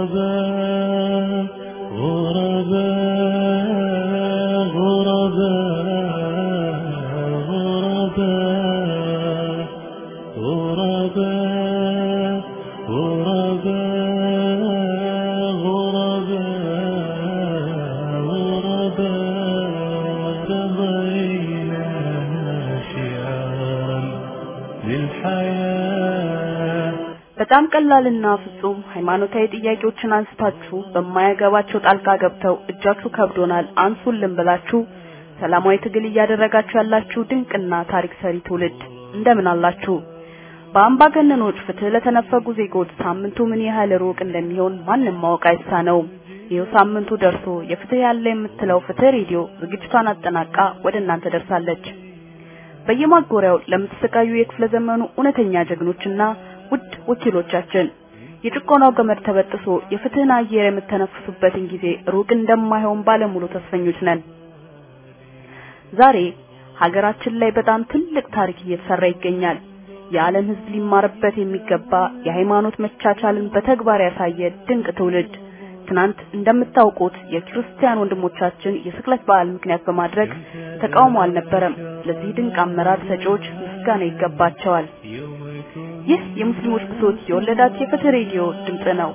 غرباء غرباء غرباء غرباء غرباء غرباء غرباء تبينا شعارا للحياة በጣም ቀላልና ፍጹም ሃይማኖታዊ ጥያቄዎችን አንስታችሁ በማያገባቸው ጣልቃ ገብተው እጃችሁ ከብዶናል አንሱልን ብላችሁ ሰላማዊ ትግል እያደረጋችሁ ያላችሁ ድንቅና ታሪክ ሰሪ ትውልድ እንደምን አላችሁ? በአምባገነኖች ፍትህ ለተነፈጉ ዜጎች ሳምንቱ ምን ያህል ሩቅ እንደሚሆን ማንም ማወቅ አይሳነውም። ይኸው ሳምንቱ ደርሶ የፍትህ ያለ የምትለው ፍትህ ሬዲዮ ዝግጅቷን አጠናቃ ወደ እናንተ ደርሳለች። በየማጎሪያው ለምትሰቃዩ የክፍለ ዘመኑ እውነተኛ ጀግኖችና ውድ ወኪሎቻችን የጭቆናው ገመድ ተበጥሶ የፍትህን አየር የምተነፍሱበትን ጊዜ ሩቅ እንደማይሆን ባለሙሉ ተስፈኞች ነን። ዛሬ ሀገራችን ላይ በጣም ትልቅ ታሪክ እየተሰራ ይገኛል። የዓለም ሕዝብ ሊማርበት የሚገባ የሃይማኖት መቻቻልን በተግባር ያሳየ ድንቅ ትውልድ። ትናንት እንደምታውቁት የክርስቲያን ወንድሞቻችን የስቅለት በዓል ምክንያት በማድረግ ተቃውሞ አልነበረም። ለዚህ ድንቅ አመራር ሰጪዎች ምስጋና ይገባቸዋል። ይህ የሙስሊሞች ብሶት የወለዳት የፍትህ ሬዲዮ ድምጽ ነው።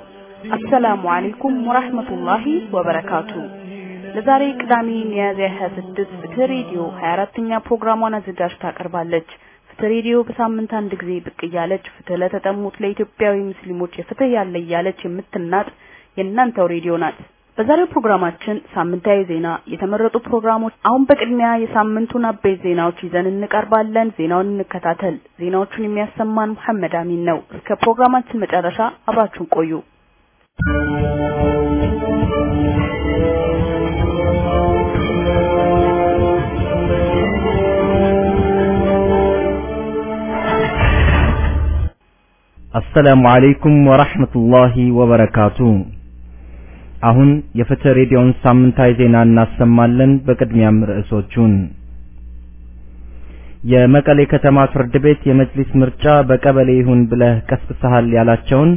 አሰላሙ አለይኩም ወራህመቱላሂ ወበረካቱ። ለዛሬ ቅዳሜ ሚያዝያ 26 ፍትህ ሬዲዮ 24ኛ ፕሮግራሟን አዘጋጅታ ታቀርባለች። ፍትህ ሬዲዮ በሳምንት አንድ ጊዜ ብቅ እያለች ፍትህ ለተጠሙት ለኢትዮጵያዊ ሙስሊሞች የፍትህ ያለ እያለች የምትናጥ የእናንተው ሬዲዮ ናት። በዛሬው ፕሮግራማችን ሳምንታዊ ዜና፣ የተመረጡ ፕሮግራሞች፣ አሁን በቅድሚያ የሳምንቱን አበይት ዜናዎች ይዘን እንቀርባለን። ዜናውን እንከታተል። ዜናዎቹን የሚያሰማን መሐመድ አሚን ነው። እስከ ፕሮግራማችን መጨረሻ አብራችሁን ቆዩ። አሰላሙ አለይኩም ወራህመቱላሂ ወበረካቱ። አሁን የፍትህ ሬዲዮን ሳምንታዊ ዜና እናሰማለን። በቅድሚያም ርዕሶቹን የመቀሌ ከተማ ፍርድ ቤት የመጅሊስ ምርጫ በቀበሌ ይሁን ብለህ ቀስቅሰሃል ያላቸውን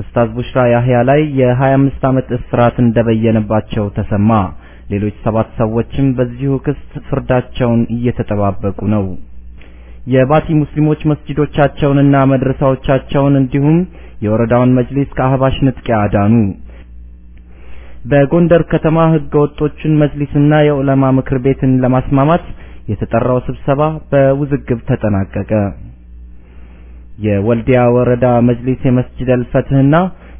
ኡስታዝ ቡሽራ ያህያ ላይ የ25 ዓመት እስራት እንደበየነባቸው ተሰማ። ሌሎች ሰባት ሰዎችም በዚሁ ክስ ፍርዳቸውን እየተጠባበቁ ነው። የባቲ ሙስሊሞች መስጂዶቻቸውንና መድረሳዎቻቸውን እንዲሁም የወረዳውን መጅሊስ ከአህባሽ ንጥቂያ አዳኑ። በጎንደር ከተማ ህገ ወጦችን መጅሊስና የዑለማ ምክር ቤትን ለማስማማት የተጠራው ስብሰባ በውዝግብ ተጠናቀቀ። የወልዲያ ወረዳ መጅሊስ የመስጂድ አልፈትህና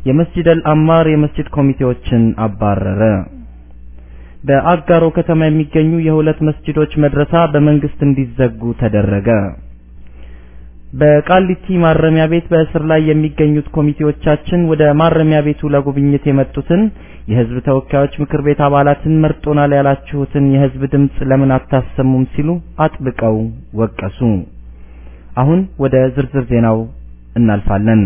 የመስጂድ አልአማር የመስጂድ ኮሚቴዎችን አባረረ። በአጋሮ ከተማ የሚገኙ የሁለት መስጂዶች መድረሳ በመንግስት እንዲዘጉ ተደረገ። በቃሊቲ ማረሚያ ቤት በእስር ላይ የሚገኙት ኮሚቴዎቻችን ወደ ማረሚያ ቤቱ ለጉብኝት የመጡትን የህዝብ ተወካዮች ምክር ቤት አባላትን መርጦናል ያላችሁትን የህዝብ ድምጽ ለምን አታሰሙም ሲሉ አጥብቀው ወቀሱ። አሁን ወደ ዝርዝር ዜናው እናልፋለን።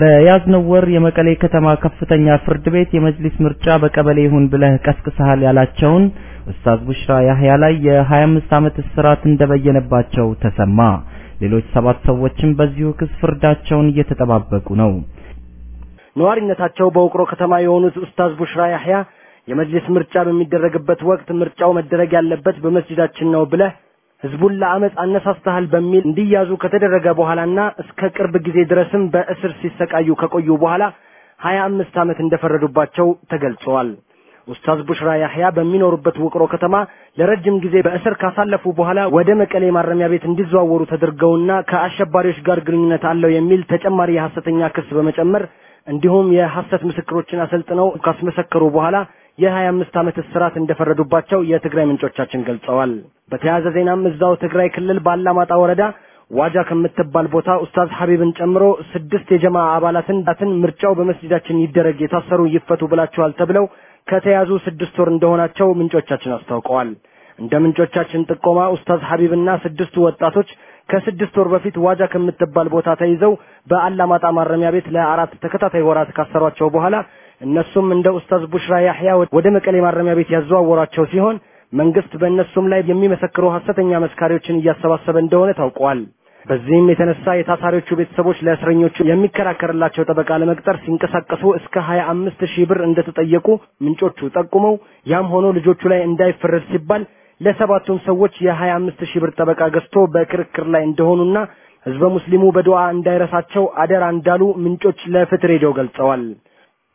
በያዝነው ወር የመቀሌ ከተማ ከፍተኛ ፍርድ ቤት የመጅሊስ ምርጫ በቀበሌ ይሁን ብለህ ቀስቅሰሃል ያላቸውን ኡስታዝ ቡሽራ ያህያ ላይ የ25 ዓመት እስራት እንደበየነባቸው ተሰማ። ሌሎች ሰባት ሰዎችም በዚሁ ክስ ፍርዳቸውን እየተጠባበቁ ነው። ነዋሪነታቸው በውቅሮ ከተማ የሆኑት ኡስታዝ ቡሽራ ያህያ የመጅሊስ ምርጫ በሚደረግበት ወቅት ምርጫው መደረግ ያለበት በመስጂዳችን ነው ብለህ ህዝቡን ለአመፅ አነሳስተሃል በሚል እንዲያዙ ከተደረገ በኋላና እስከ ቅርብ ጊዜ ድረስም በእስር ሲሰቃዩ ከቆዩ በኋላ ሀያ አምስት ዓመት እንደፈረዱባቸው ተገልጸዋል። ኡስታዝ ቡሽራ ያህያ በሚኖሩበት ውቅሮ ከተማ ለረጅም ጊዜ በእስር ካሳለፉ በኋላ ወደ መቀሌ ማረሚያ ቤት እንዲዘዋወሩ ተደርገውና ከአሸባሪዎች ጋር ግንኙነት አለው የሚል ተጨማሪ የሐሰተኛ ክስ በመጨመር እንዲሁም የሐሰት ምስክሮችን አሰልጥነው ካስመሰከሩ በኋላ የሀያ አምስት ዓመት እስራት እንደፈረዱባቸው የትግራይ ምንጮቻችን ገልጸዋል። በተያያዘ ዜናም እዛው ትግራይ ክልል ባላማጣ ወረዳ ዋጃ ከምትባል ቦታ ኡስታዝ ሐቢብን ጨምሮ ስድስት የጀማ አባላትን ዳትን ምርጫው በመስጂዳችን ይደረግ የታሰሩ ይፈቱ ብላችኋል ተብለው ከተያዙ ስድስት ወር እንደሆናቸው ምንጮቻችን አስታውቀዋል። እንደ ምንጮቻችን ጥቆማ ኡስታዝ ሐቢብና ስድስቱ ወጣቶች ከስድስት ወር በፊት ዋጃ ከምትባል ቦታ ተይዘው በአላማጣ ማረሚያ ቤት ለአራት ተከታታይ ወራት ካሰሯቸው በኋላ እነሱም እንደ ኡስታዝ ቡሽራ ያህያ ወደ መቀሌ ማረሚያ ቤት ያዘዋወሯቸው ሲሆን መንግስት በእነሱም ላይ የሚመሰክሩ ሐሰተኛ መስካሪዎችን እያሰባሰበ እንደሆነ ታውቋል። በዚህም የተነሳ የታሳሪዎቹ ቤተሰቦች ለእስረኞቹ የሚከራከርላቸው ጠበቃ ለመቅጠር ሲንቀሳቀሱ እስከ 25 ሺህ ብር እንደተጠየቁ ምንጮቹ ጠቁመው ያም ሆኖ ልጆቹ ላይ እንዳይፈረድ ሲባል ለሰባቱም ሰዎች የ25 ሺህ ብር ጠበቃ ገዝቶ በክርክር ላይ እንደሆኑና ህዝበ ሙስሊሙ በዱዓ እንዳይረሳቸው አደራ እንዳሉ ምንጮች ለፍትህ ሬዲዮ ገልጸዋል።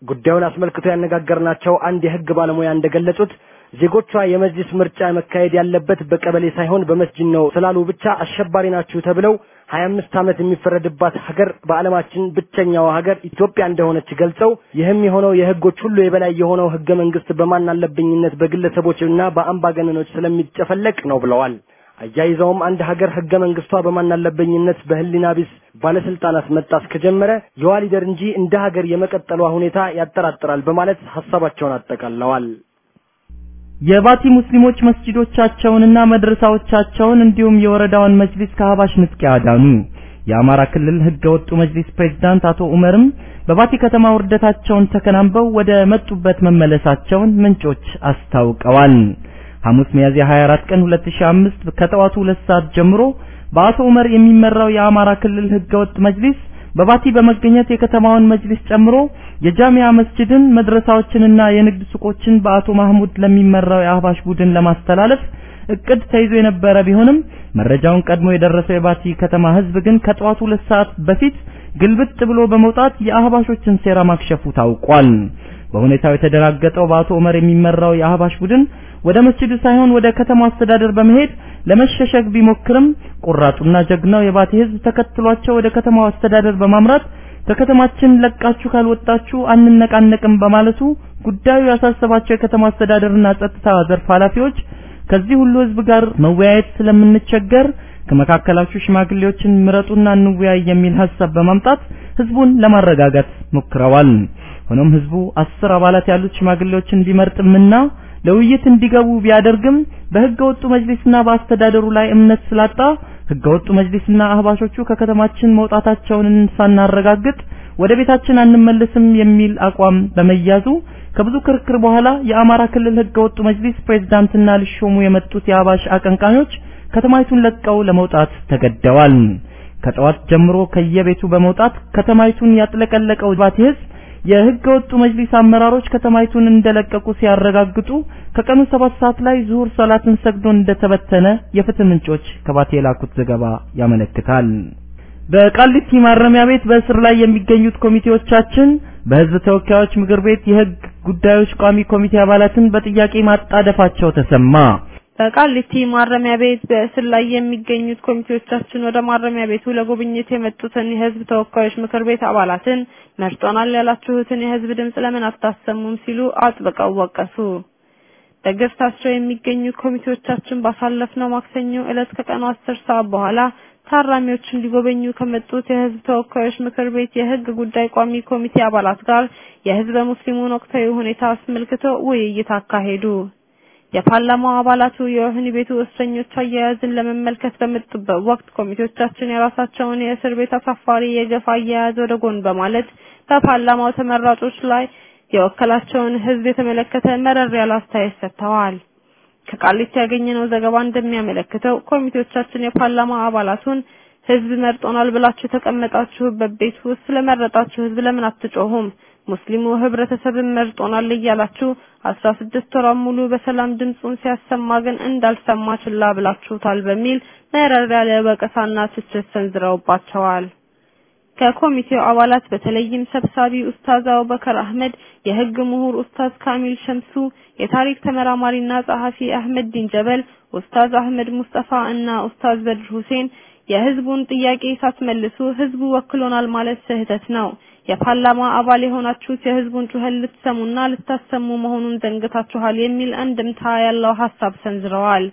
ጉዳዩን አስመልክቶ ያነጋገርናቸው አንድ የህግ ባለሙያ እንደገለጹት ዜጎቿ የመጅሊስ ምርጫ መካሄድ ያለበት በቀበሌ ሳይሆን በመስጂድ ነው ስላሉ ብቻ አሸባሪ ናችሁ ተብለው ሀያ አምስት ዓመት የሚፈረድባት ሀገር በዓለማችን ብቸኛው ሀገር ኢትዮጵያ እንደሆነች ገልጸው ይህም የሆነው የህጎች ሁሉ የበላይ የሆነው ህገ መንግስት በማን አለብኝነት በግለሰቦችና በአምባገነኖች ስለሚጨፈለቅ ነው ብለዋል። አያይዘውም አንድ ሀገር ህገ መንግስቷ በማን አለበኝነት በህሊና ቢስ ባለስልጣናት መጣስ ከጀመረ የዋ ሊደር እንጂ እንደ ሀገር የመቀጠሏ ሁኔታ ያጠራጥራል በማለት ሀሳባቸውን አጠቃለዋል። የባቲ ሙስሊሞች መስጂዶቻቸውንና መድረሳዎቻቸውን እንዲሁም የወረዳውን መጅሊስ ከአህባሽ ንጥቂያ አዳኑ። የአማራ ክልል ህገ ወጡ መጅሊስ ፕሬዝዳንት አቶ ኡመርም በባቲ ከተማ ውርደታቸውን ተከናንበው ወደ መጡበት መመለሳቸውን ምንጮች አስታውቀዋል። ሐሙስ ሚያዝያ 24 ቀን 2005 ከጠዋቱ 2 ሰዓት ጀምሮ በአቶ ኡመር የሚመራው የአማራ ክልል ህገ ወጥ መጅሊስ በባቲ በመገኘት የከተማውን መጅሊስ ጨምሮ የጃሚያ መስጂድን መድረሳዎችንና የንግድ ሱቆችን በአቶ ማህሙድ ለሚመራው የአህባሽ ቡድን ለማስተላለፍ እቅድ ተይዞ የነበረ ቢሆንም መረጃውን ቀድሞ የደረሰው የባቲ ከተማ ህዝብ ግን ከጠዋቱ ሁለት በፊት ግልብጥ ብሎ በመውጣት የአህባሾችን ሴራ ማክሸፉ ታውቋል። በሁኔታው የተደናገጠው በአቶ ዑመር የሚመራው የአህባሽ ቡድን ወደ መስጂዱ ሳይሆን ወደ ከተማው አስተዳደር በመሄድ ለመሸሸግ ቢሞክርም ቆራጡና ጀግናው የባቲ ህዝብ ተከትሏቸው ወደ ከተማው አስተዳደር በማምራት ከከተማችን ለቃችሁ ካልወጣችሁ አንነቃነቅም በማለቱ ጉዳዩ ያሳሰባቸው የከተማ አስተዳደርና ጸጥታ ዘርፍ ኃላፊዎች ከዚህ ሁሉ ህዝብ ጋር መወያየት ስለምንቸገር ከመካከላችሁ ሽማግሌዎችን ምረጡና እንወያይ የሚል ሐሳብ በማምጣት ህዝቡን ለማረጋጋት ሞክረዋል። ሆኖም ህዝቡ አስር አባላት ያሉት ሽማግሌዎችን ቢመርጥምና ለውይይት እንዲገቡ ቢያደርግም በህገ ወጡ መጅሊስና በአስተዳደሩ ላይ እምነት ስላጣ ህገ ወጡ መጅሊስና አህባሾቹ ከከተማችን መውጣታቸውን ሳናረጋግጥ ወደ ቤታችን አንመለስም የሚል አቋም በመያዙ ከብዙ ክርክር በኋላ የአማራ ክልል ህገ ወጡ መጅሊስ ፕሬዝዳንትና ሊሾሙ የመጡት የአህባሽ አቀንቃኞች ከተማይቱን ለቀው ለመውጣት ተገደዋል። ከጠዋት ጀምሮ ከየቤቱ በመውጣት ከተማይቱን ያጥለቀለቀው ባቲ የህገ ወጡ መጅሊስ አመራሮች ከተማይቱን እንደለቀቁ ሲያረጋግጡ ከቀኑ ሰባት ሰዓት ላይ ዙሁር ሰላትን ሰግዶ እንደተበተነ የፍትህ ምንጮች ከባቴ የላኩት ዘገባ ያመለክታል። በቃሊቲ ማረሚያ ቤት በእስር ላይ የሚገኙት ኮሚቴዎቻችን በህዝብ ተወካዮች ምክር ቤት የህግ ጉዳዮች ቋሚ ኮሚቴ አባላትን በጥያቄ ማጣደፋቸው ተሰማ። በቃሊቲ ማረሚያ ቤት በእስር ላይ የሚገኙት ኮሚቴዎቻችን ወደ ማረሚያ ቤቱ ለጉብኝት የመጡትን የህዝብ ተወካዮች ምክር ቤት አባላትን መርጦናል ያላችሁትን የህዝብ ድምጽ ለምን አታሰሙም ሲሉ አጥብቀው ወቀሱ። በግፍ ታስረው የሚገኙ ኮሚቴዎቻችን ባሳለፍነው ማክሰኞ ዕለት ከቀኑ አስር ሰዓት በኋላ ታራሚዎችን ሊጎበኙ ከመጡት የህዝብ ተወካዮች ምክር ቤት የህግ ጉዳይ ቋሚ ኮሚቴ አባላት ጋር የህዝበ ሙስሊሙን ወቅታዊ ሁኔታ አስመልክተው ውይይት አካሄዱ። የፓርላማው አባላቱ የወህኒ ቤቱ እስረኞች አያያዝን ለመመልከት በመጡበት ወቅት ኮሚቴዎቻችን የራሳቸውን የእስር ቤት አሳፋሪ የገፍ አያያዝ ወደ ጎን በማለት በፓርላማው ተመራጮች ላይ የወከላቸውን ህዝብ የተመለከተ መረር ያለ አስተያየት ሰጥተዋል። ከቃሊቲ ያገኘነው ዘገባ እንደሚያመለክተው ኮሚቴዎቻችን የፓርላማ አባላቱን ህዝብ መርጦናል ብላችሁ የተቀመጣችሁበት ቤት ውስጥ ስለመረጣችሁ ህዝብ ለምን አትጮሁም? ሙስሊሙ ህብረተሰብን መርጦናል እያላችሁ አስራ ስድስት ሙሉ በሰላም ድምጹን ሲያሰማ ግን እንዳልሰማ ችላ ብላችሁታል በሚል መረር ያለ ወቀሳና ትችት ሰንዝረውባቸዋል። ከኮሚቴው አባላት በተለይም ሰብሳቢ ኡስታዝ አቡበከር አህመድ፣ የህግ ምሁር ኡስታዝ ካሚል ሸምሱ፣ የታሪክ ተመራማሪና ጸሐፊ አህመድ ዲን ጀበል፣ ኡስታዝ አህመድ ሙስጠፋ እና ኡስታዝ በድር ሁሴን የህዝቡን ጥያቄ ሳትመልሱ ህዝቡ ወክሎናል ማለት ስህተት ነው። የፓርላማ አባል የሆናችሁት የህዝቡን ጩኸት ልትሰሙና ልታሰሙ መሆኑን ዘንግታችኋል የሚል አንድምታ ያለው ሀሳብ ሰንዝረዋል።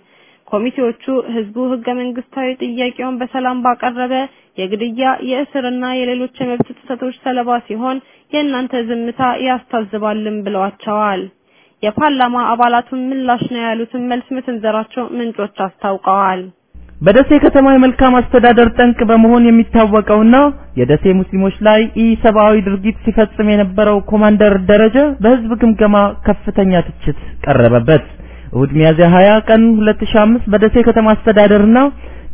ኮሚቴዎቹ ህዝቡ ህገ መንግስታዊ ጥያቄውን በሰላም ባቀረበ የግድያ የእስርና የሌሎች የመብት ጥሰቶች ሰለባ ሲሆን የእናንተ ዝምታ ያስታዝባልም ብለዋቸዋል። የፓርላማ አባላቱን ምላሽ ነው ያሉትን መልስ መሰንዘራቸው ምንጮች አስታውቀዋል። በደሴ ከተማ የመልካም አስተዳደር ጠንቅ በመሆን የሚታወቀውና የደሴ ሙስሊሞች ላይ ኢሰብአዊ ድርጊት ሲፈጽም የነበረው ኮማንደር ደረጀ በህዝብ ግምገማ ከፍተኛ ትችት ቀረበበት። እሁድ ሚያዝያ 20 ቀን 2005 በደሴ ከተማ አስተዳደርና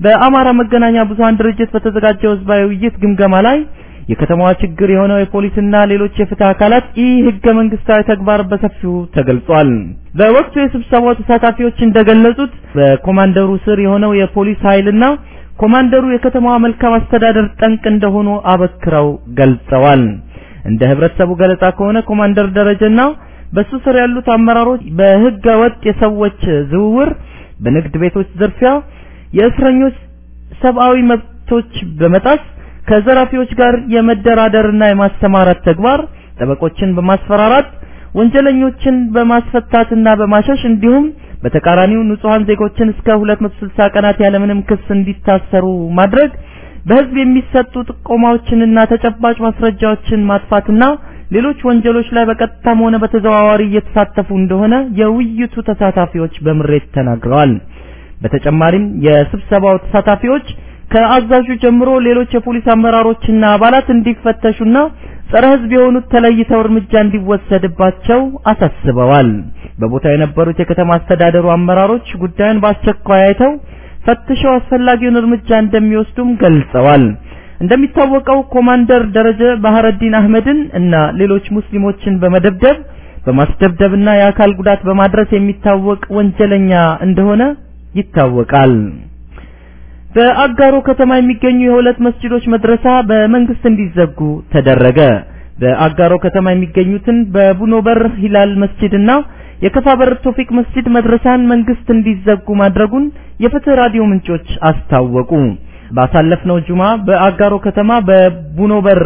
በአማራ መገናኛ ብዙሃን ድርጅት በተዘጋጀው ህዝባዊ ውይይት ግምገማ ላይ የከተማዋ ችግር የሆነው የፖሊስና ሌሎች የፍትህ አካላት ኢ ህገ መንግስታዊ ተግባር በሰፊው ተገልጿል። በወቅቱ የስብሰባው ተሳታፊዎች እንደገለጹት በኮማንደሩ ስር የሆነው የፖሊስ ኃይልና ኮማንደሩ የከተማዋ መልካም አስተዳደር ጠንቅ እንደሆኑ አበክረው ገልጸዋል። እንደ ህብረተሰቡ ገለጻ ከሆነ ኮማንደር ደረጀና በሱ ስር ያሉት አመራሮች በህገ ወጥ የሰዎች ዝውውር፣ በንግድ ቤቶች ዝርፊያ፣ የእስረኞች ሰብአዊ መብቶች በመጣስ ከዘራፊዎች ጋር የመደራደርና የማስተማራት ተግባር፣ ጠበቆችን በማስፈራራት ወንጀለኞችን በማስፈታትና በማሸሽ እንዲሁም በተቃራኒው ንጹሃን ዜጎችን እስከ 260 ቀናት ያለምንም ክስ እንዲታሰሩ ማድረግ በህዝብ የሚሰጡ ጥቆማዎችንና ተጨባጭ ማስረጃዎችን ማጥፋትና ሌሎች ወንጀሎች ላይ በቀጥታም ሆነ በተዘዋዋሪ እየተሳተፉ እንደሆነ የውይይቱ ተሳታፊዎች በምሬት ተናግረዋል። በተጨማሪም የስብሰባው ተሳታፊዎች ከአዛዡ ጀምሮ ሌሎች የፖሊስ አመራሮችና አባላት እንዲፈተሹና ጸረ ህዝብ የሆኑት ተለይተው እርምጃ እንዲወሰድባቸው አሳስበዋል። በቦታው የነበሩት የከተማ አስተዳደሩ አመራሮች ጉዳዩን በአስቸኳይ አይተው ፈትሸው አስፈላጊውን እርምጃ እንደሚወስዱም ገልጸዋል። እንደሚታወቀው ኮማንደር ደረጀ ባህረዲን አህመድን እና ሌሎች ሙስሊሞችን በመደብደብ በማስደብደብና የአካል ጉዳት በማድረስ የሚታወቅ ወንጀለኛ እንደሆነ ይታወቃል። በአጋሮ ከተማ የሚገኙ የሁለት መስጂዶች መድረሳ በመንግስት እንዲዘጉ ተደረገ። በአጋሮ ከተማ የሚገኙትን በቡኖ በር ሂላል መስጂድና የከፋ በር ቶፊቅ መስጂድ መድረሳን መንግስት እንዲዘጉ ማድረጉን የፍትህ ራዲዮ ምንጮች አስታወቁ። ባሳለፍነው ጁማ በአጋሮ ከተማ በቡኖ በር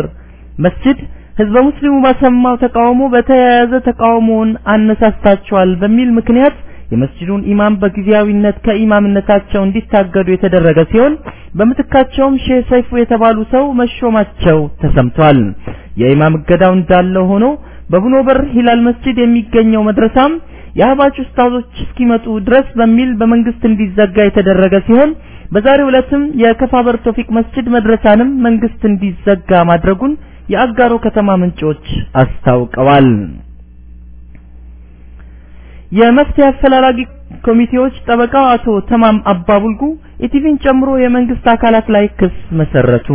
መስጂድ ህዝበ ሙስሊሙ ባሰማው ተቃውሞ በተያያዘ ተቃውሞውን አነሳስታቸዋል በሚል ምክንያት የመስጂዱን ኢማም በጊዜያዊነት ከኢማምነታቸው እንዲታገዱ የተደረገ ሲሆን በምትካቸውም ሼህ ሰይፉ የተባሉ ሰው መሾማቸው ተሰምቷል። የኢማም እገዳው እንዳለ ሆኖ በቡኖ በር ሂላል መስጂድ የሚገኘው መድረሳም የአህባሽ ኡስታዞች እስኪመጡ ድረስ በሚል በመንግስት እንዲዘጋ የተደረገ ሲሆን በዛሬው ዕለትም የከፋ በር ቶፊቅ መስጂድ መድረሳንም መንግስት እንዲዘጋ ማድረጉን የአጋሮ ከተማ ምንጮች አስታውቀዋል። የመፍትሄ አፈላላጊ ኮሚቴዎች ጠበቃ አቶ ተማም አባቡልጉ ኢቲቪን ጨምሮ የመንግስት አካላት ላይ ክስ መሰረቱ።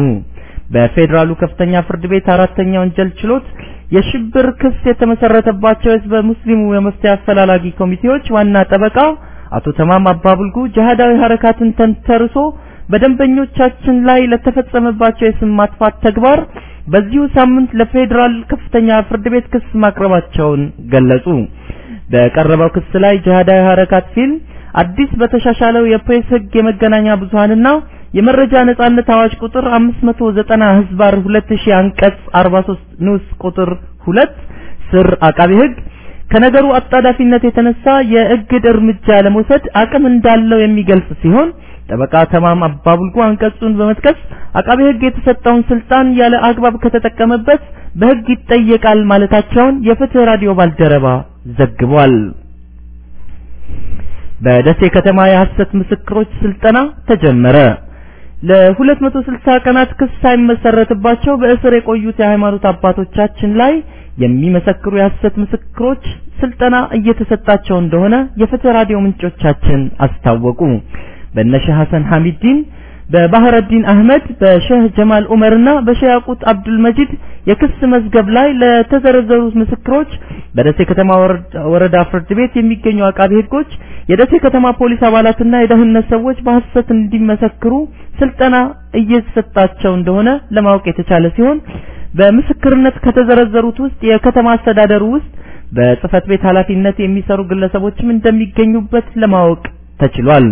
በፌዴራሉ ከፍተኛ ፍርድ ቤት አራተኛ ወንጀል ችሎት የሽብር ክስ የተመሰረተባቸው ህዝበ ሙስሊሙ የመፍትሄ አፈላላጊ ኮሚቴዎች ዋና ጠበቃ አቶ ተማም አባቡልጉ ጅሃዳዊ ሐረካትን ተንተርሶ በደንበኞቻችን ላይ ለተፈጸመባቸው የስም ማጥፋት ተግባር በዚሁ ሳምንት ለፌዴራል ከፍተኛ ፍርድ ቤት ክስ ማቅረባቸውን ገለጹ። በቀረበው ክስ ላይ ጅሃዳዊ ሐረካት ሲል አዲስ በተሻሻለው የፕሬስ ህግ የመገናኛ ብዙሃንና የመረጃ ነጻነት አዋጅ ቁጥር 590 ህዝባር 2000 አንቀጽ 43 ንዑስ ቁጥር 2 ስር አቃቢ ህግ ከነገሩ አጣዳፊነት የተነሳ የእግድ እርምጃ ለመውሰድ አቅም እንዳለው የሚገልጽ ሲሆን ጠበቃ ተማም አባቡልጉ አንቀጹን በመጥቀስ አቃቢ ህግ የተሰጠውን ስልጣን ያለ አግባብ ከተጠቀመበት በህግ ይጠየቃል ማለታቸውን የፍትህ ራዲዮ ባልደረባ ዘግቧል። በደሴ ከተማ የሐሰት ምስክሮች ስልጠና ተጀመረ። ለ260 ቀናት ክስ ሳይመሰረትባቸው በእስር የቆዩት የሃይማኖት አባቶቻችን ላይ የሚመሰክሩ የሐሰት ምስክሮች ስልጠና እየተሰጣቸው እንደሆነ የፍትህ ራዲዮ ምንጮቻችን አስታወቁ። በነሸህ ሐሰን ሐሚዲን በባህረዲን አህመድ በሼህ ጀማል ዑመርና በሼህ ያቁት አብዱል መጂድ የክስ መዝገብ ላይ ለተዘረዘሩት ምስክሮች በደሴ ከተማ ወረዳ ፍርድ ቤት የሚገኙ አቃቢ ህጎች የደሴ ከተማ ፖሊስ አባላትና የደህንነት ሰዎች በሐሰት እንዲመሰክሩ ስልጠና እየተሰጣቸው እንደሆነ ለማወቅ የተቻለ ሲሆን በምስክርነት ከተዘረዘሩት ውስጥ የከተማ አስተዳደሩ ውስጥ በጽህፈት ቤት ኃላፊነት የሚሰሩ ግለሰቦችም እንደሚገኙበት ለማወቅ ተችሏል።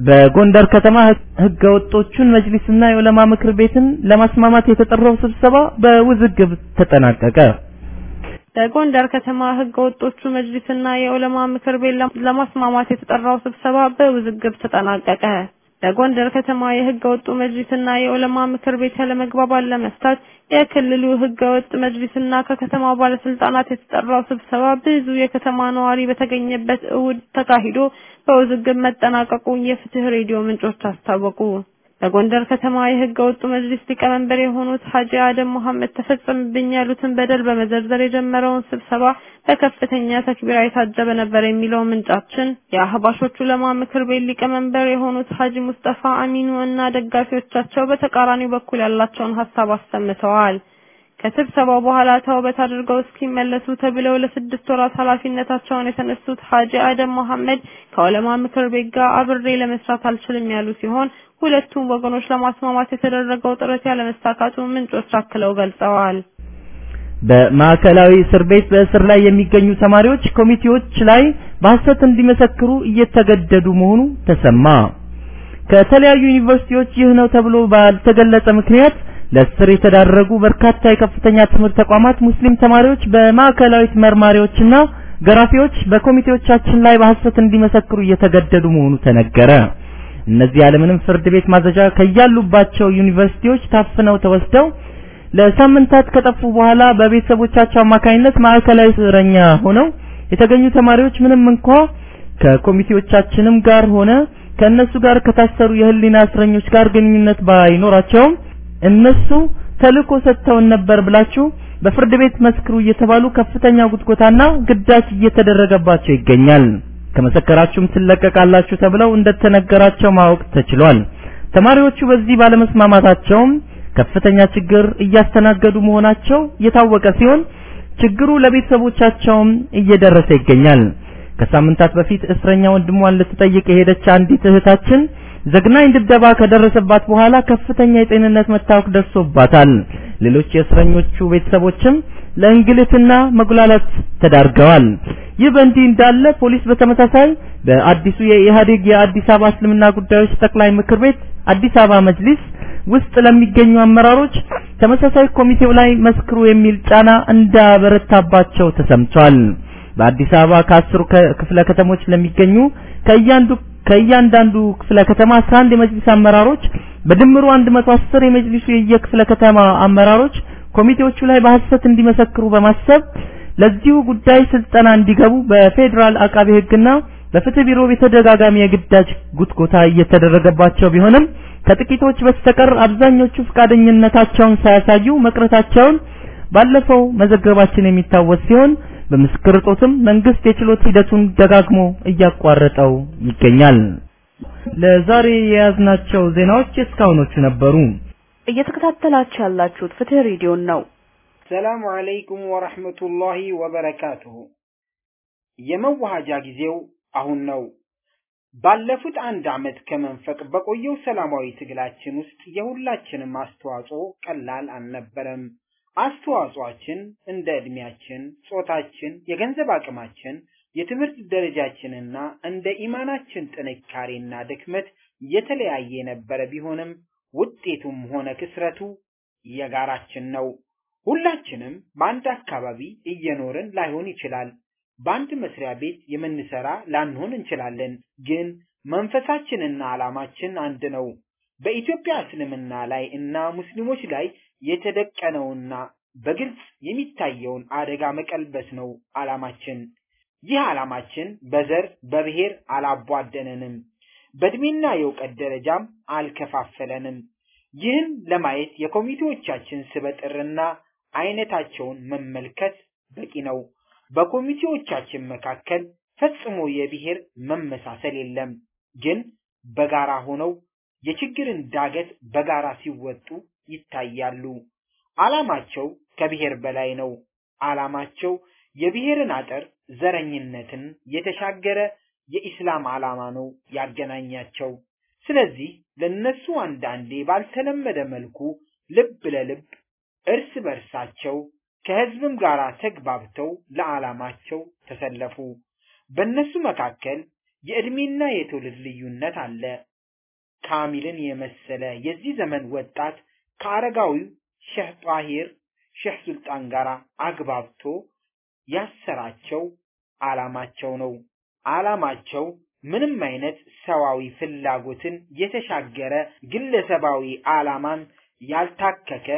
በጎንደር ከተማ ህገ ወጦቹን መጅሊስና የዑለማ ምክር ቤትን ለማስማማት የተጠራው ስብሰባ በውዝግብ ተጠናቀቀ። በጎንደር ከተማ ህገ ወጦቹ መጅሊስና የዑለማ ምክር ቤት ለማስማማት የተጠራው ስብሰባ በውዝግብ ተጠናቀቀ። በጎንደር ከተማ የህገ ወጡ መጅሊስና የዑለማ ምክር ቤት ያለመግባባት ለመፍታት የክልሉ ህገ ወጥ መጅሊስና ከከተማው ባለስልጣናት የተጠራው ስብሰባ ብዙ የከተማ ነዋሪ በተገኘበት እሁድ ተካሂዶ በውዝግብ መጠናቀቁን የፍትህ ሬዲዮ ምንጮች አስታወቁ። በጎንደር ከተማ የህገ ወጡ መጅሊስ ሊቀመንበር የሆኑት ሀጂ አደም መሐመድ ተፈጸምብኝ ያሉትን በደል በመዘርዘር የጀመረውን ስብሰባ በከፍተኛ ተክቢራ የታጀበ ነበር የሚለው ምንጫችን የአህባሾቹ ለማ ምክር ቤት ሊቀመንበር የሆኑት ሀጂ ሙስጠፋ አሚኑ እና ደጋፊዎቻቸው በተቃራኒው በኩል ያላቸውን ሀሳብ አሰምተዋል። ከስብሰባው በኋላ ተውበት አድርገው እስኪመለሱ ተብለው ለስድስት ወራት ኃላፊነታቸውን የተነሱት ሀጂ አደም መሐመድ ከዑለማ ምክር ቤት ጋር አብሬ ለመስራት አልችልም ያሉ ሲሆን ሁለቱም ወገኖች ለማስማማት የተደረገው ጥረት ያለመሳካቱ ምንጮች አክለው ገልጸዋል። በማዕከላዊ እስር ቤት በእስር ላይ የሚገኙ ተማሪዎች ኮሚቴዎች ላይ በሐሰት እንዲመሰክሩ እየተገደዱ መሆኑ ተሰማ። ከተለያዩ ዩኒቨርሲቲዎች ይህ ነው ተብሎ ባልተገለጸ ምክንያት ለእስር የተዳረጉ በርካታ የከፍተኛ ትምህርት ተቋማት ሙስሊም ተማሪዎች በማዕከላዊ መርማሪዎችና ገራፊዎች በኮሚቴዎቻችን ላይ በሐሰት እንዲመሰክሩ እየተገደዱ መሆኑ ተነገረ። እነዚህ ያለምንም ፍርድ ቤት ማዘዣ ከያሉባቸው ዩኒቨርሲቲዎች ታፍነው ተወስደው ለሳምንታት ከጠፉ በኋላ በቤተሰቦቻቸው አማካኝነት ማዕከላዊ እስረኛ ሆነው የተገኙ ተማሪዎች ምንም እንኳ ከኮሚቴዎቻችንም ጋር ሆነ ከእነሱ ጋር ከታሰሩ የህሊና እስረኞች ጋር ግንኙነት ባይኖራቸውም እነሱ ተልእኮ ሰጥተውን ነበር ብላችሁ በፍርድ ቤት መስክሩ እየተባሉ ከፍተኛ ጉትጎታና ግዳጅ እየተደረገባቸው ይገኛል። ከመሰከራችሁም ትለቀቃላችሁ ተብለው እንደተነገራቸው ማወቅ ተችሏል። ተማሪዎቹ በዚህ ባለመስማማታቸውም ከፍተኛ ችግር እያስተናገዱ መሆናቸው የታወቀ ሲሆን ችግሩ ለቤተሰቦቻቸውም እየደረሰ ይገኛል። ከሳምንታት በፊት እስረኛ ወንድሟን ልትጠይቅ የሄደች አንዲት እህታችን ዘግናኝ ድብደባ ከደረሰባት በኋላ ከፍተኛ የጤንነት መታወክ ደርሶባታል። ሌሎች የእስረኞቹ ቤተሰቦችም ለእንግልትና መጉላላት ተዳርገዋል። ይህ በእንዲህ እንዳለ ፖሊስ በተመሳሳይ በአዲሱ የኢህአዴግ የአዲስ አበባ እስልምና ጉዳዮች ጠቅላይ ምክር ቤት አዲስ አበባ መጅሊስ ውስጥ ለሚገኙ አመራሮች ተመሳሳይ ኮሚቴው ላይ መስክሩ የሚል ጫና እንዳበረታባቸው ተሰምቷል። በአዲስ አበባ ከአስሩ ክፍለ ከተሞች ለሚገኙ ከእያንዱ ከእያንዳንዱ ክፍለ ከተማ 11 የመጅሊስ አመራሮች በድምሩ 110 የመጅሊሱ የየክፍለ ከተማ አመራሮች ኮሚቴዎቹ ላይ በሐሰት እንዲመሰክሩ በማሰብ ለዚሁ ጉዳይ ስልጠና እንዲገቡ በፌዴራል አቃቤ ሕግና በፍትህ ቢሮ የተደጋጋሚ የግዳጅ ጉትጎታ እየተደረገባቸው ቢሆንም ከጥቂቶች በስተቀር አብዛኞቹ ፈቃደኝነታቸውን ሳያሳዩ መቅረታቸውን ባለፈው መዘገባችን የሚታወስ ሲሆን በምስክር እጦትም መንግስት የችሎት ሂደቱን ደጋግሞ እያቋረጠው ይገኛል። ለዛሬ የያዝናቸው ዜናዎች እስካሁኖቹ ነበሩ። እየተከታተላችሁ ያላችሁት ፍትህ ሬዲዮን ነው። ሰላሙ አለይኩም ወራህመቱላሂ ወበረካቱሁ። የመዋሃጃ ጊዜው አሁን ነው። ባለፉት አንድ ዓመት ከመንፈቅ በቆየው ሰላማዊ ትግላችን ውስጥ የሁላችንም አስተዋጽኦ ቀላል አልነበረም። አስተዋጽኦአችን እንደ እድሜያችን፣ ጾታችን፣ የገንዘብ አቅማችን፣ የትምህርት ደረጃችንና እንደ ኢማናችን ጥንካሬና ድክመት የተለያየ የነበረ ቢሆንም ውጤቱም ሆነ ክስረቱ የጋራችን ነው። ሁላችንም በአንድ አካባቢ እየኖርን ላይሆን ይችላል። በአንድ መስሪያ ቤት የምንሰራ ላንሆን እንችላለን። ግን መንፈሳችንና ዓላማችን አንድ ነው። በኢትዮጵያ እስልምና ላይ እና ሙስሊሞች ላይ የተደቀነውና በግልጽ የሚታየውን አደጋ መቀልበስ ነው ዓላማችን። ይህ ዓላማችን በዘር በብሔር አላቧደነንም፣ በእድሜና የእውቀት ደረጃም አልከፋፈለንም። ይህን ለማየት የኮሚቴዎቻችን ስበጥርና አይነታቸውን መመልከት በቂ ነው። በኮሚቴዎቻችን መካከል ፈጽሞ የብሔር መመሳሰል የለም። ግን በጋራ ሆነው የችግርን ዳገት በጋራ ሲወጡ ይታያሉ። ዓላማቸው ከብሔር በላይ ነው። ዓላማቸው የብሔርን አጥር ዘረኝነትን የተሻገረ የኢስላም ዓላማ ነው ያገናኛቸው። ስለዚህ ለነሱ አንዳንዴ ባልተለመደ መልኩ ልብ ለልብ እርስ በርሳቸው ከህዝብም ጋር ተግባብተው ለዓላማቸው ተሰለፉ። በእነሱ መካከል የእድሜና የትውልድ ልዩነት አለ። ካሚልን የመሰለ የዚህ ዘመን ወጣት ከአረጋዊው ሼህ ጣሂር ሼህ ሱልጣን ጋር አግባብቶ ያሰራቸው ዓላማቸው ነው። ዓላማቸው ምንም አይነት ሰዋዊ ፍላጎትን የተሻገረ ግለሰባዊ ዓላማን ያልታከከ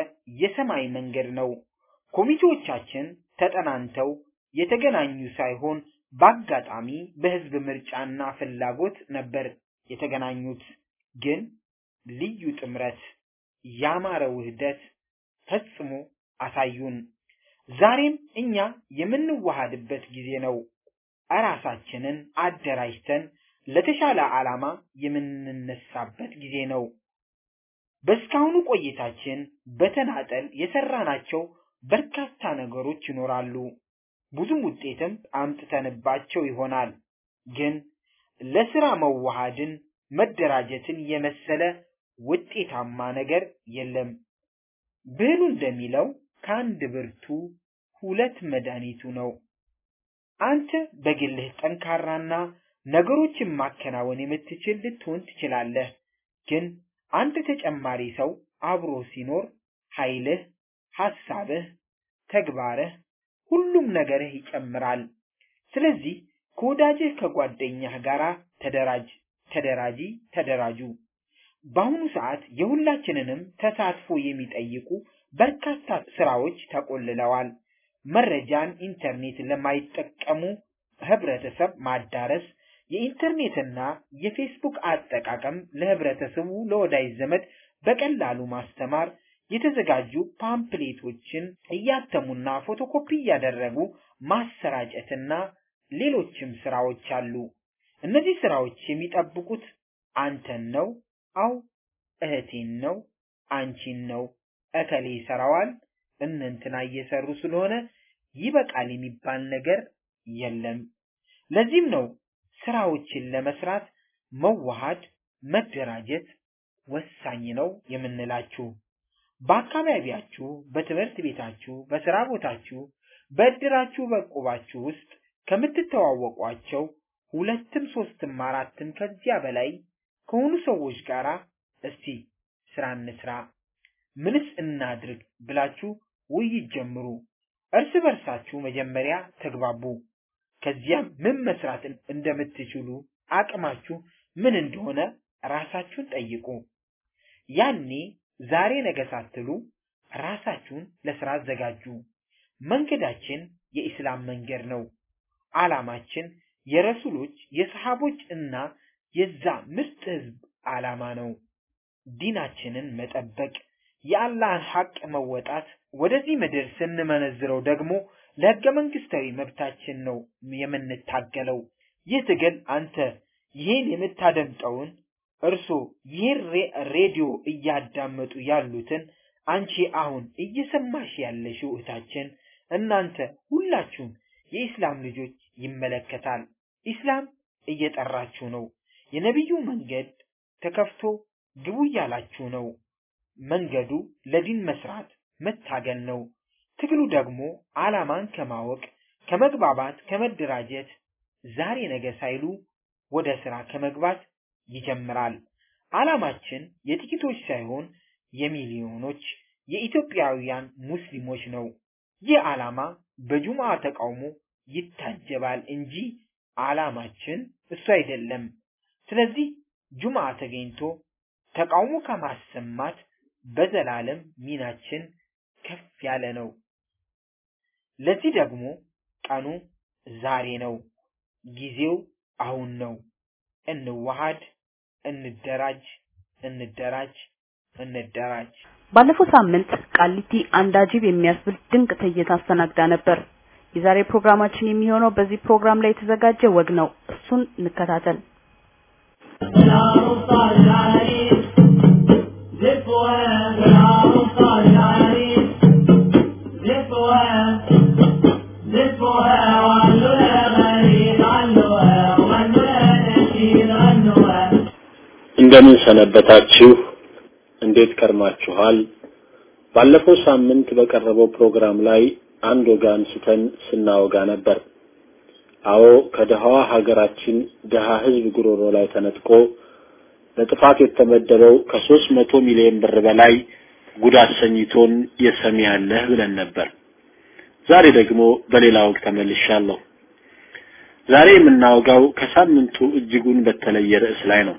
የሰማይ መንገድ ነው። ኮሚቴዎቻችን ተጠናንተው የተገናኙ ሳይሆን በአጋጣሚ በህዝብ ምርጫና ፍላጎት ነበር የተገናኙት። ግን ልዩ ጥምረት፣ ያማረ ውህደት ፈጽሞ አሳዩን። ዛሬም እኛ የምንዋሃድበት ጊዜ ነው። እራሳችንን አደራጅተን ለተሻለ ዓላማ የምንነሳበት ጊዜ ነው። በእስካሁኑ ቆይታችን በተናጠል የሰራናቸው በርካታ ነገሮች ይኖራሉ። ብዙም ውጤትም አምጥተንባቸው ይሆናል። ግን ለስራ መዋሃድን መደራጀትን የመሰለ ውጤታማ ነገር የለም። ብህሉ እንደሚለው ከአንድ ብርቱ ሁለት መድኃኒቱ ነው። አንተ በግልህ ጠንካራና ነገሮችን ማከናወን የምትችል ልትሆን ትችላለህ። ግን አንድ ተጨማሪ ሰው አብሮ ሲኖር ኃይልህ፣ ሐሳብህ፣ ተግባርህ፣ ሁሉም ነገርህ ይጨምራል። ስለዚህ ከወዳጅህ ከጓደኛህ ጋር ተደራጅ፣ ተደራጂ፣ ተደራጁ። በአሁኑ ሰዓት የሁላችንንም ተሳትፎ የሚጠይቁ በርካታ ስራዎች ተቆልለዋል። መረጃን ኢንተርኔት ለማይጠቀሙ ህብረተሰብ ማዳረስ፣ የኢንተርኔትና የፌስቡክ አጠቃቀም ለህብረተሰቡ ለወዳጅ ዘመድ በቀላሉ ማስተማር፣ የተዘጋጁ pamphlet ኦችን እያተሙና ፎቶኮፒ እያደረጉ ማሰራጨትና ሌሎችም ስራዎች አሉ። እነዚህ ስራዎች የሚጠብቁት አንተን ነው፣ አው እህቴን ነው፣ አንቺን ነው። እከሌ ይሰራዋል፣ እነንትና እየሰሩ ስለሆነ ይበቃል የሚባል ነገር የለም። ለዚህም ነው ስራዎችን ለመስራት መዋሃድ፣ መደራጀት ወሳኝ ነው የምንላችሁ። በአካባቢያችሁ፣ በትምህርት ቤታችሁ፣ በስራ ቦታችሁ፣ በእድራችሁ፣ በዕቁባችሁ ውስጥ ከምትተዋወቋቸው ሁለትም ሶስትም አራትም ከዚያ በላይ ከሆኑ ሰዎች ጋር እስቲ ስራ እንስራ፣ ምንስ እናድርግ ብላችሁ ውይይት ጀምሩ። እርስ በርሳችሁ መጀመሪያ ተግባቡ። ከዚያም ምን መስራት እንደምትችሉ አቅማችሁ ምን እንደሆነ ራሳችሁን ጠይቁ። ያኔ ዛሬ ነገ ሳትሉ ራሳችሁን ለስራ አዘጋጁ። መንገዳችን የኢስላም መንገድ ነው። ዓላማችን የረሱሎች የሰሃቦች እና የዛ ምርጥ ህዝብ ዓላማ ነው። ዲናችንን መጠበቅ፣ የአላህን ሐቅ መወጣት፣ ወደዚህ ምድር ስንመነዝረው ደግሞ ለህገ መንግስታዊ መብታችን ነው የምንታገለው። ይህ ትግል አንተ ይህን የምታደምጠውን እርሶ ይህን ሬዲዮ እያዳመጡ ያሉትን አንቺ አሁን እየሰማሽ ያለሽው እህታችን እናንተ ሁላችሁም የኢስላም ልጆች ይመለከታል። ኢስላም እየጠራችሁ ነው። የነቢዩ መንገድ ተከፍቶ ግቡ እያላችሁ ነው። መንገዱ ለዲን መስራት መታገል ነው። ትግሉ ደግሞ ዓላማን ከማወቅ ከመግባባት፣ ከመደራጀት ዛሬ ነገ ሳይሉ ወደ ስራ ከመግባት ይጀምራል። ዓላማችን የጥቂቶች ሳይሆን የሚሊዮኖች የኢትዮጵያውያን ሙስሊሞች ነው። ይህ ዓላማ በጁምዓ ተቃውሞ ይታጀባል እንጂ ዓላማችን እሱ አይደለም። ስለዚህ ጁምዓ ተገኝቶ ተቃውሞ ከማሰማት በዘላለም ሚናችን ከፍ ያለ ነው። ለዚህ ደግሞ ቀኑ ዛሬ ነው። ጊዜው አሁን ነው። እንዋሃድ፣ እንደራጅ፣ እንደራጅ፣ እንደራጅ። ባለፈው ሳምንት ቃሊቲ አንድ አጂብ የሚያስብል ድንቅ ትዕይንት አስተናግዳ ነበር። የዛሬ ፕሮግራማችን የሚሆነው በዚህ ፕሮግራም ላይ የተዘጋጀ ወግ ነው። እሱን እንከታተል። እንደምን ሰነበታችሁ? እንዴት ከርማችኋል? ባለፈው ሳምንት በቀረበው ፕሮግራም ላይ አንድ ወግ አንስተን ስናወጋ ነበር። አዎ ከደሃዋ ሀገራችን ደሃ ህዝብ ጉሮሮ ላይ ተነጥቆ ለጥፋት የተመደበው ከሶስት መቶ ሚሊዮን ብር በላይ ጉዳት ሰኝቶን የሰሚ ያለህ ብለን ነበር። ዛሬ ደግሞ በሌላ ወግ ተመልሻለሁ። ዛሬ የምናወጋው ከሳምንቱ እጅጉን በተለየ ርዕስ ላይ ነው።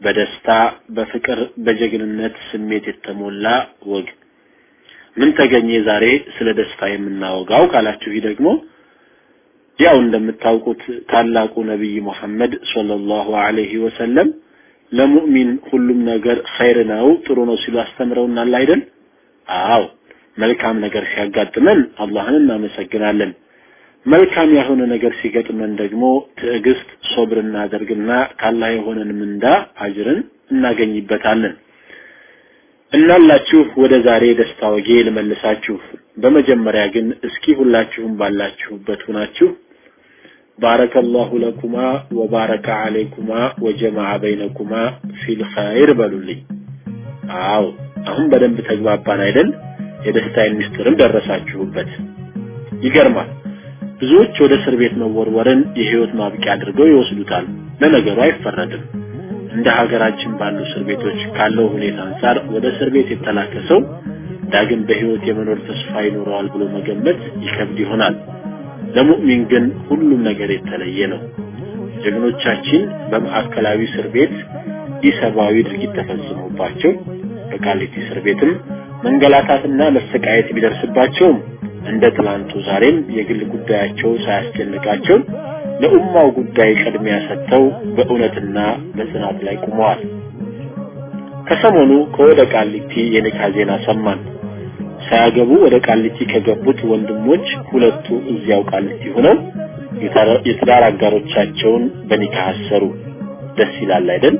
በደስታ በፍቅር በጀግንነት ስሜት የተሞላ ወግ ምን ተገኘ ዛሬ ስለ ደስታ የምናወጋው ካላችሁ ደግሞ ያው እንደምታውቁት ታላቁ ነቢይ ሙሐመድ ሰለላሁ ዐለይሂ ወሰለም ለሙእሚን ሁሉም ነገር ኸይር ነው ጥሩ ነው ሲሉ አስተምረውናል አይደል? አዎ። መልካም ነገር ሲያጋጥመን አላህን እናመሰግናለን። መልካም ያልሆነ ነገር ሲገጥመን ደግሞ ትዕግስት ሶብር እናደርግና ካላህ የሆነን ምንዳ አጅርን እናገኝበታለን። እናላችሁ ወደ ዛሬ ደስታ ወጌ ልመልሳችሁ። በመጀመሪያ ግን እስኪ ሁላችሁም ባላችሁበት ሁናችሁ ባረከላሁ ለኩማ ወባረከ አለይኩማ ወጀማዓ በይነኩማ ፊል ኸይር በሉልኝ። አዎ አሁን በደንብ ተግባባን አይደል? የደስታዬን ምስጢርም ደረሳችሁበት። ይገርማል። ብዙዎች ወደ እስር ቤት መወርወርን የህይወት ማብቂያ አድርገው ይወስዱታል። ለነገሩ አይፈረድም። እንደ ሀገራችን ባሉ እስር ቤቶች ካለው ሁኔታ አንጻር ወደ እስር ቤት የተላከ ሰው ዳግም በህይወት የመኖር ተስፋ ይኖረዋል ብሎ መገመት ይከብድ ይሆናል ለሙእሚን ግን ሁሉም ነገር የተለየ ነው ጀግኖቻችን በማዕከላዊ እስር ቤት ኢሰብአዊ ድርጊት ተፈጽሞባቸው በቃሊቲ እስር ቤትም መንገላታትና መሰቃየት ቢደርስባቸውም እንደ ትላንቱ ዛሬም የግል ጉዳያቸው ሳያስጨንቃቸው ለኡማው ጉዳይ ቅድሚያ ሰጥተው በእውነትና በጽናት ላይ ቆመዋል። ከሰሞኑ ከወደ ቃሊቲ የኒካ ዜና ሰማን። ሳያገቡ ወደ ቃሊቲ ከገቡት ወንድሞች ሁለቱ እዚያው ቃሊቲ ሆነው የትዳር አጋሮቻቸውን በኒካ አሰሩ። ደስ ይላል አይደል?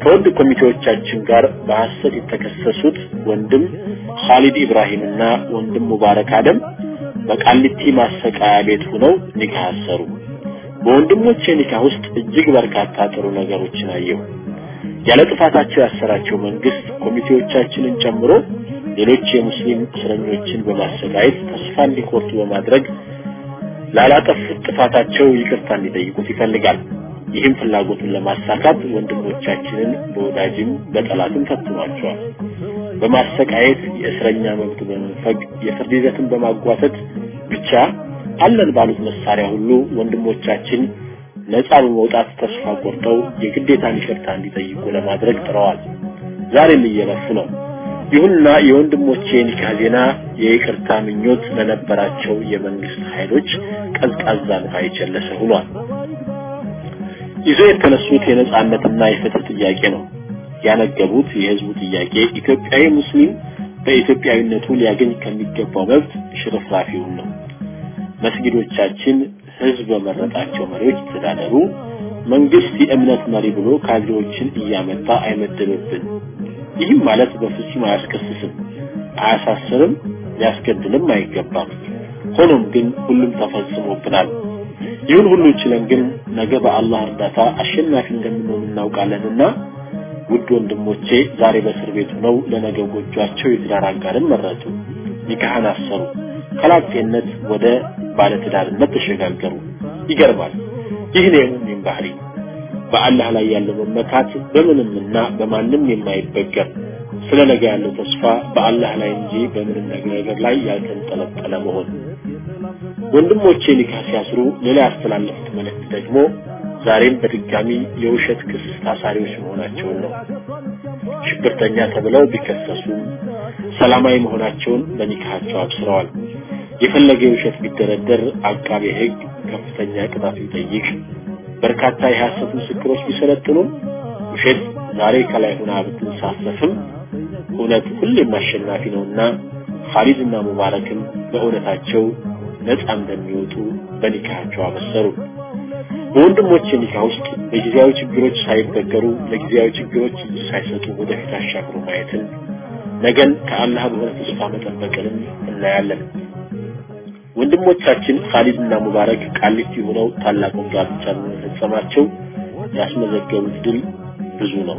ከወንድ ኮሚቴዎቻችን ጋር በሐሰት የተከሰሱት ወንድም ኻሊድ ኢብራሂምና ወንድም ሙባረክ አደም በቃሊቲ ማሰቃያ ቤት ሆነው ኒካ አሰሩ። በወንድሞቼ ኒካ ውስጥ እጅግ በርካታ ጥሩ ነገሮችን አየሁ። ያለ ጥፋታቸው ያሰራቸው መንግስት ኮሚቴዎቻችንን ጨምሮ ሌሎች የሙስሊም እስረኞችን በማሰቃየት ተስፋ እንዲቆርጡ በማድረግ ላላጠፉት ጥፋታቸው ይቅርታ እንዲጠይቁት ይፈልጋል። ይህም ፍላጎቱን ለማሳካት ወንድሞቻችንን በወዳጅም በጠላትም ፈትኗቸዋል። በማሰቃየት የእስረኛ መብት በመንፈግ የፍርድ ሂደትን በማጓተት ብቻ አለን ባሉት መሳሪያ ሁሉ ወንድሞቻችን ነፃ በመውጣት ተስፋ ቆርጠው የግዴታን ይቅርታ እንዲጠይቁ ለማድረግ ጥረዋል። ዛሬም እየለፉ ነው። ይሁንና የወንድሞቼ ኒካ ዜና የይቅርታ ምኞት ለነበራቸው የመንግስት ኃይሎች ቀዝቃዛ ውሃ የቸለሰ ሆኗል። ይዘው የተነሱት የነጻነትና የፍትህ ጥያቄ ነው። ያነገቡት የህዝቡ ጥያቄ ኢትዮጵያዊ ሙስሊም በኢትዮጵያዊነቱ ሊያገኝ ከሚገባው መብት ሽርፍራፊውን ነው። መስጊዶቻችን ህዝብ በመረጣቸው መሪዎች ይተዳደሩ፣ መንግስት የእምነት መሪ ብሎ ካድሬዎችን እያመጣ አይመድብብን። ይህም ማለት በፍጹም አያስከስስም፣ አያሳስርም፣ ሊያስገድልም አይገባም። ሆኖም ግን ሁሉም ተፈጽሞብናል። ይሁን ሁሉ ችለን ግን ነገ በአላህ እርዳታ አሸናፊ እንደምንሆን እናውቃለንና ውድ ወንድሞቼ ዛሬ በእስር ቤት ሆነው ለነገ ጎጇቸው የትዳር አጋርን መረጡ፣ ኒካህን አሰሩ፣ ከላጤነት ወደ ባለትዳርነት ተሸጋገሩ። ይገርማል። ይህ ነው የሙሚን ባህሪ። በአላህ ላይ ያለው መመካት በምንምና በማንም የማይበገር ስለ ነገ ያለው ተስፋ በአላህ ላይ እንጂ በምንም ነገር ላይ ያልተንጠለጠለ መሆን። ወንድሞቼ ኒካ ሲያስሩ ሌላ ያስተላለፉት መልእክት ደግሞ ዛሬም በድጋሚ የውሸት ክስ ታሳሪዎች መሆናቸውን ነው። ሽብርተኛ ተብለው ቢከሰሱም ሰላማዊ መሆናቸውን በኒካቸው አብስረዋል። የፈለገ ውሸት ቢደረደር አቃቤ ሕግ ከፍተኛ ቅጣት ቢጠይቅ በርካታ የሐሰት ምስክሮች ቢሰለጥኑም ውሸት ዛሬ ከላይ ሆና ብትንሳፈፍም እውነት ሁሌም አሸናፊ ነውና ኻሊድና ሙባረክም በእውነታቸው ነፃ እንደሚወጡ በኒካቸው አበሰሩ። በወንድሞች ኒካ ውስጥ በጊዜያዊ ችግሮች ሳይበገሩ ለጊዜያዊ ችግሮች ሳይሰጡ ወደፊት አሻግሮ ማየትን ነገን ከአላህ በሆነ ተስፋ መጠበቅንም እናያለን። ወንድሞቻችን ኻሊድና ሙባረክ ቃሊቲ ሆነው ታላቁን ጋብቻ በመፈጸማቸው ያስመዘገቡት ድል ብዙ ነው።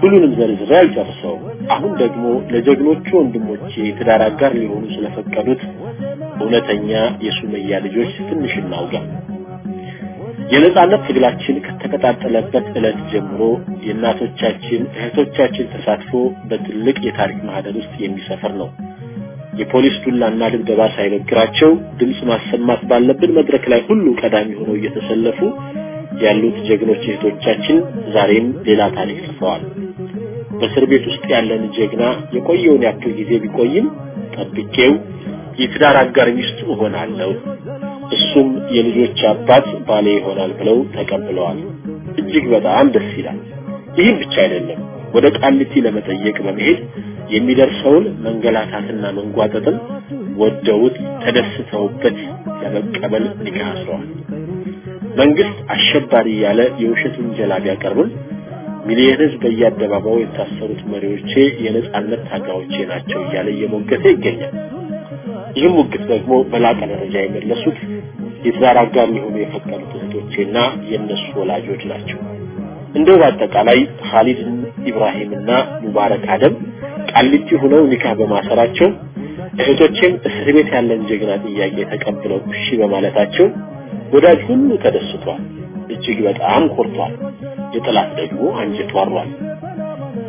ሁሉንም ዘርዝሬ አልጨርሰውም። አሁን ደግሞ ለጀግኖቹ ወንድሞቼ የትዳር አጋር ሊሆኑ ስለፈቀዱት እውነተኛ የሱመያ ልጆች ትንሽ እናውጋ። የነጻነት ትግላችን ከተቀጣጠለበት ዕለት ጀምሮ የእናቶቻችን እህቶቻችን ተሳትፎ በትልቅ የታሪክ ማህደር ውስጥ የሚሰፍር ነው። የፖሊስ ዱላና ድብደባ ሳይበግራቸው ድምፅ ማሰማት ባለብን መድረክ ላይ ሁሉ ቀዳሚ ሆነው እየተሰለፉ ያሉት ጀግኖች እህቶቻችን ዛሬም ሌላ ታሪክ ጽፈዋል። በእስር ቤት ውስጥ ያለን ጀግና የቆየውን ያክል ጊዜ ቢቆይም ጠብቄው የትዳር አጋር ሚስቱ እሆናለሁ እሱም የልጆች አባት ባሌ ይሆናል ብለው ተቀብለዋል። እጅግ በጣም ደስ ይላል። ይህም ብቻ አይደለም። ወደ ቃሊቲ ለመጠየቅ በመሄድ የሚደርሰውን መንገላታትና መንጓጠጥን ወደውት ተደስተውበት ለመቀበል ኒካህ አስረዋል። መንግስት አሸባሪ እያለ የውሸት ውንጀላ ቢያቀርብም ሚሊየን ህዝብ በየአደባባዩ የታሰሩት መሪዎቼ የነጻነት ታጋዮቼ ናቸው እያለ እየሞገተ ይገኛል። ይህም ሙግት ደግሞ በላቀ ደረጃ የመለሱት የትዳር አጋር ሊሆኑ የፈቀዱት እህቶቼና የእነሱ ወላጆች ናቸው። እንደው በአጠቃላይ ኻሊድ ኢብራሂምና ሙባረክ አደም ቃሊቲ ሆነው ኒካህ በማሰራቸው እህቶቼም እስር ቤት ያለን ጀግና ጥያቄ ተቀብለው እሺ በማለታቸው ወዳጅ ሁሉ ተደስቷል፣ እጅግ በጣም ኮርቷል። የጠላት ደግሞ አንጀቱ አሯል።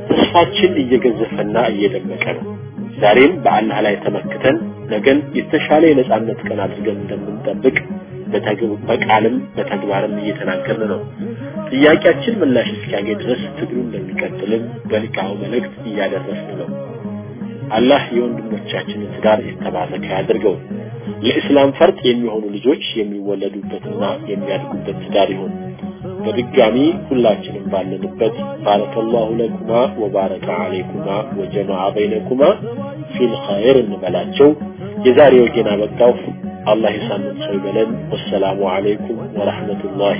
ተስፋችን እየገዘፈና እየደመቀ ነው። ዛሬም በአላህ ላይ ተመክተን ነገን የተሻለ የነጻነት ቀን አድርገን እንደምንጠብቅ በቃልም በተግባርም እየተናገርን ነው። ጥያቄያችን ምላሽ እስኪያገኝ ድረስ ትግሉ እንደሚቀጥልም በኒካሁ መልእክት እያደረስን ነው። አላህ የወንድሞቻችንን ትዳር የተባረከ ያድርገው። ለእስላም ፈርጥ የሚሆኑ ልጆች የሚወለዱበትና የሚያድጉበት ትዳር ይሁን። በድጋሚ ሁላችንም ባለንበት ባረከላሁ ለኩማ ወባረከ አለይኩማ ወጀማዓ በይነኩማ ፊል ኸይር እንበላቸው። የዛሬ ወጌና በቃው። አላህ የሳምንት ሰው ይበለን። ወሰላሙ አለይኩም ወረሕመቱላሂ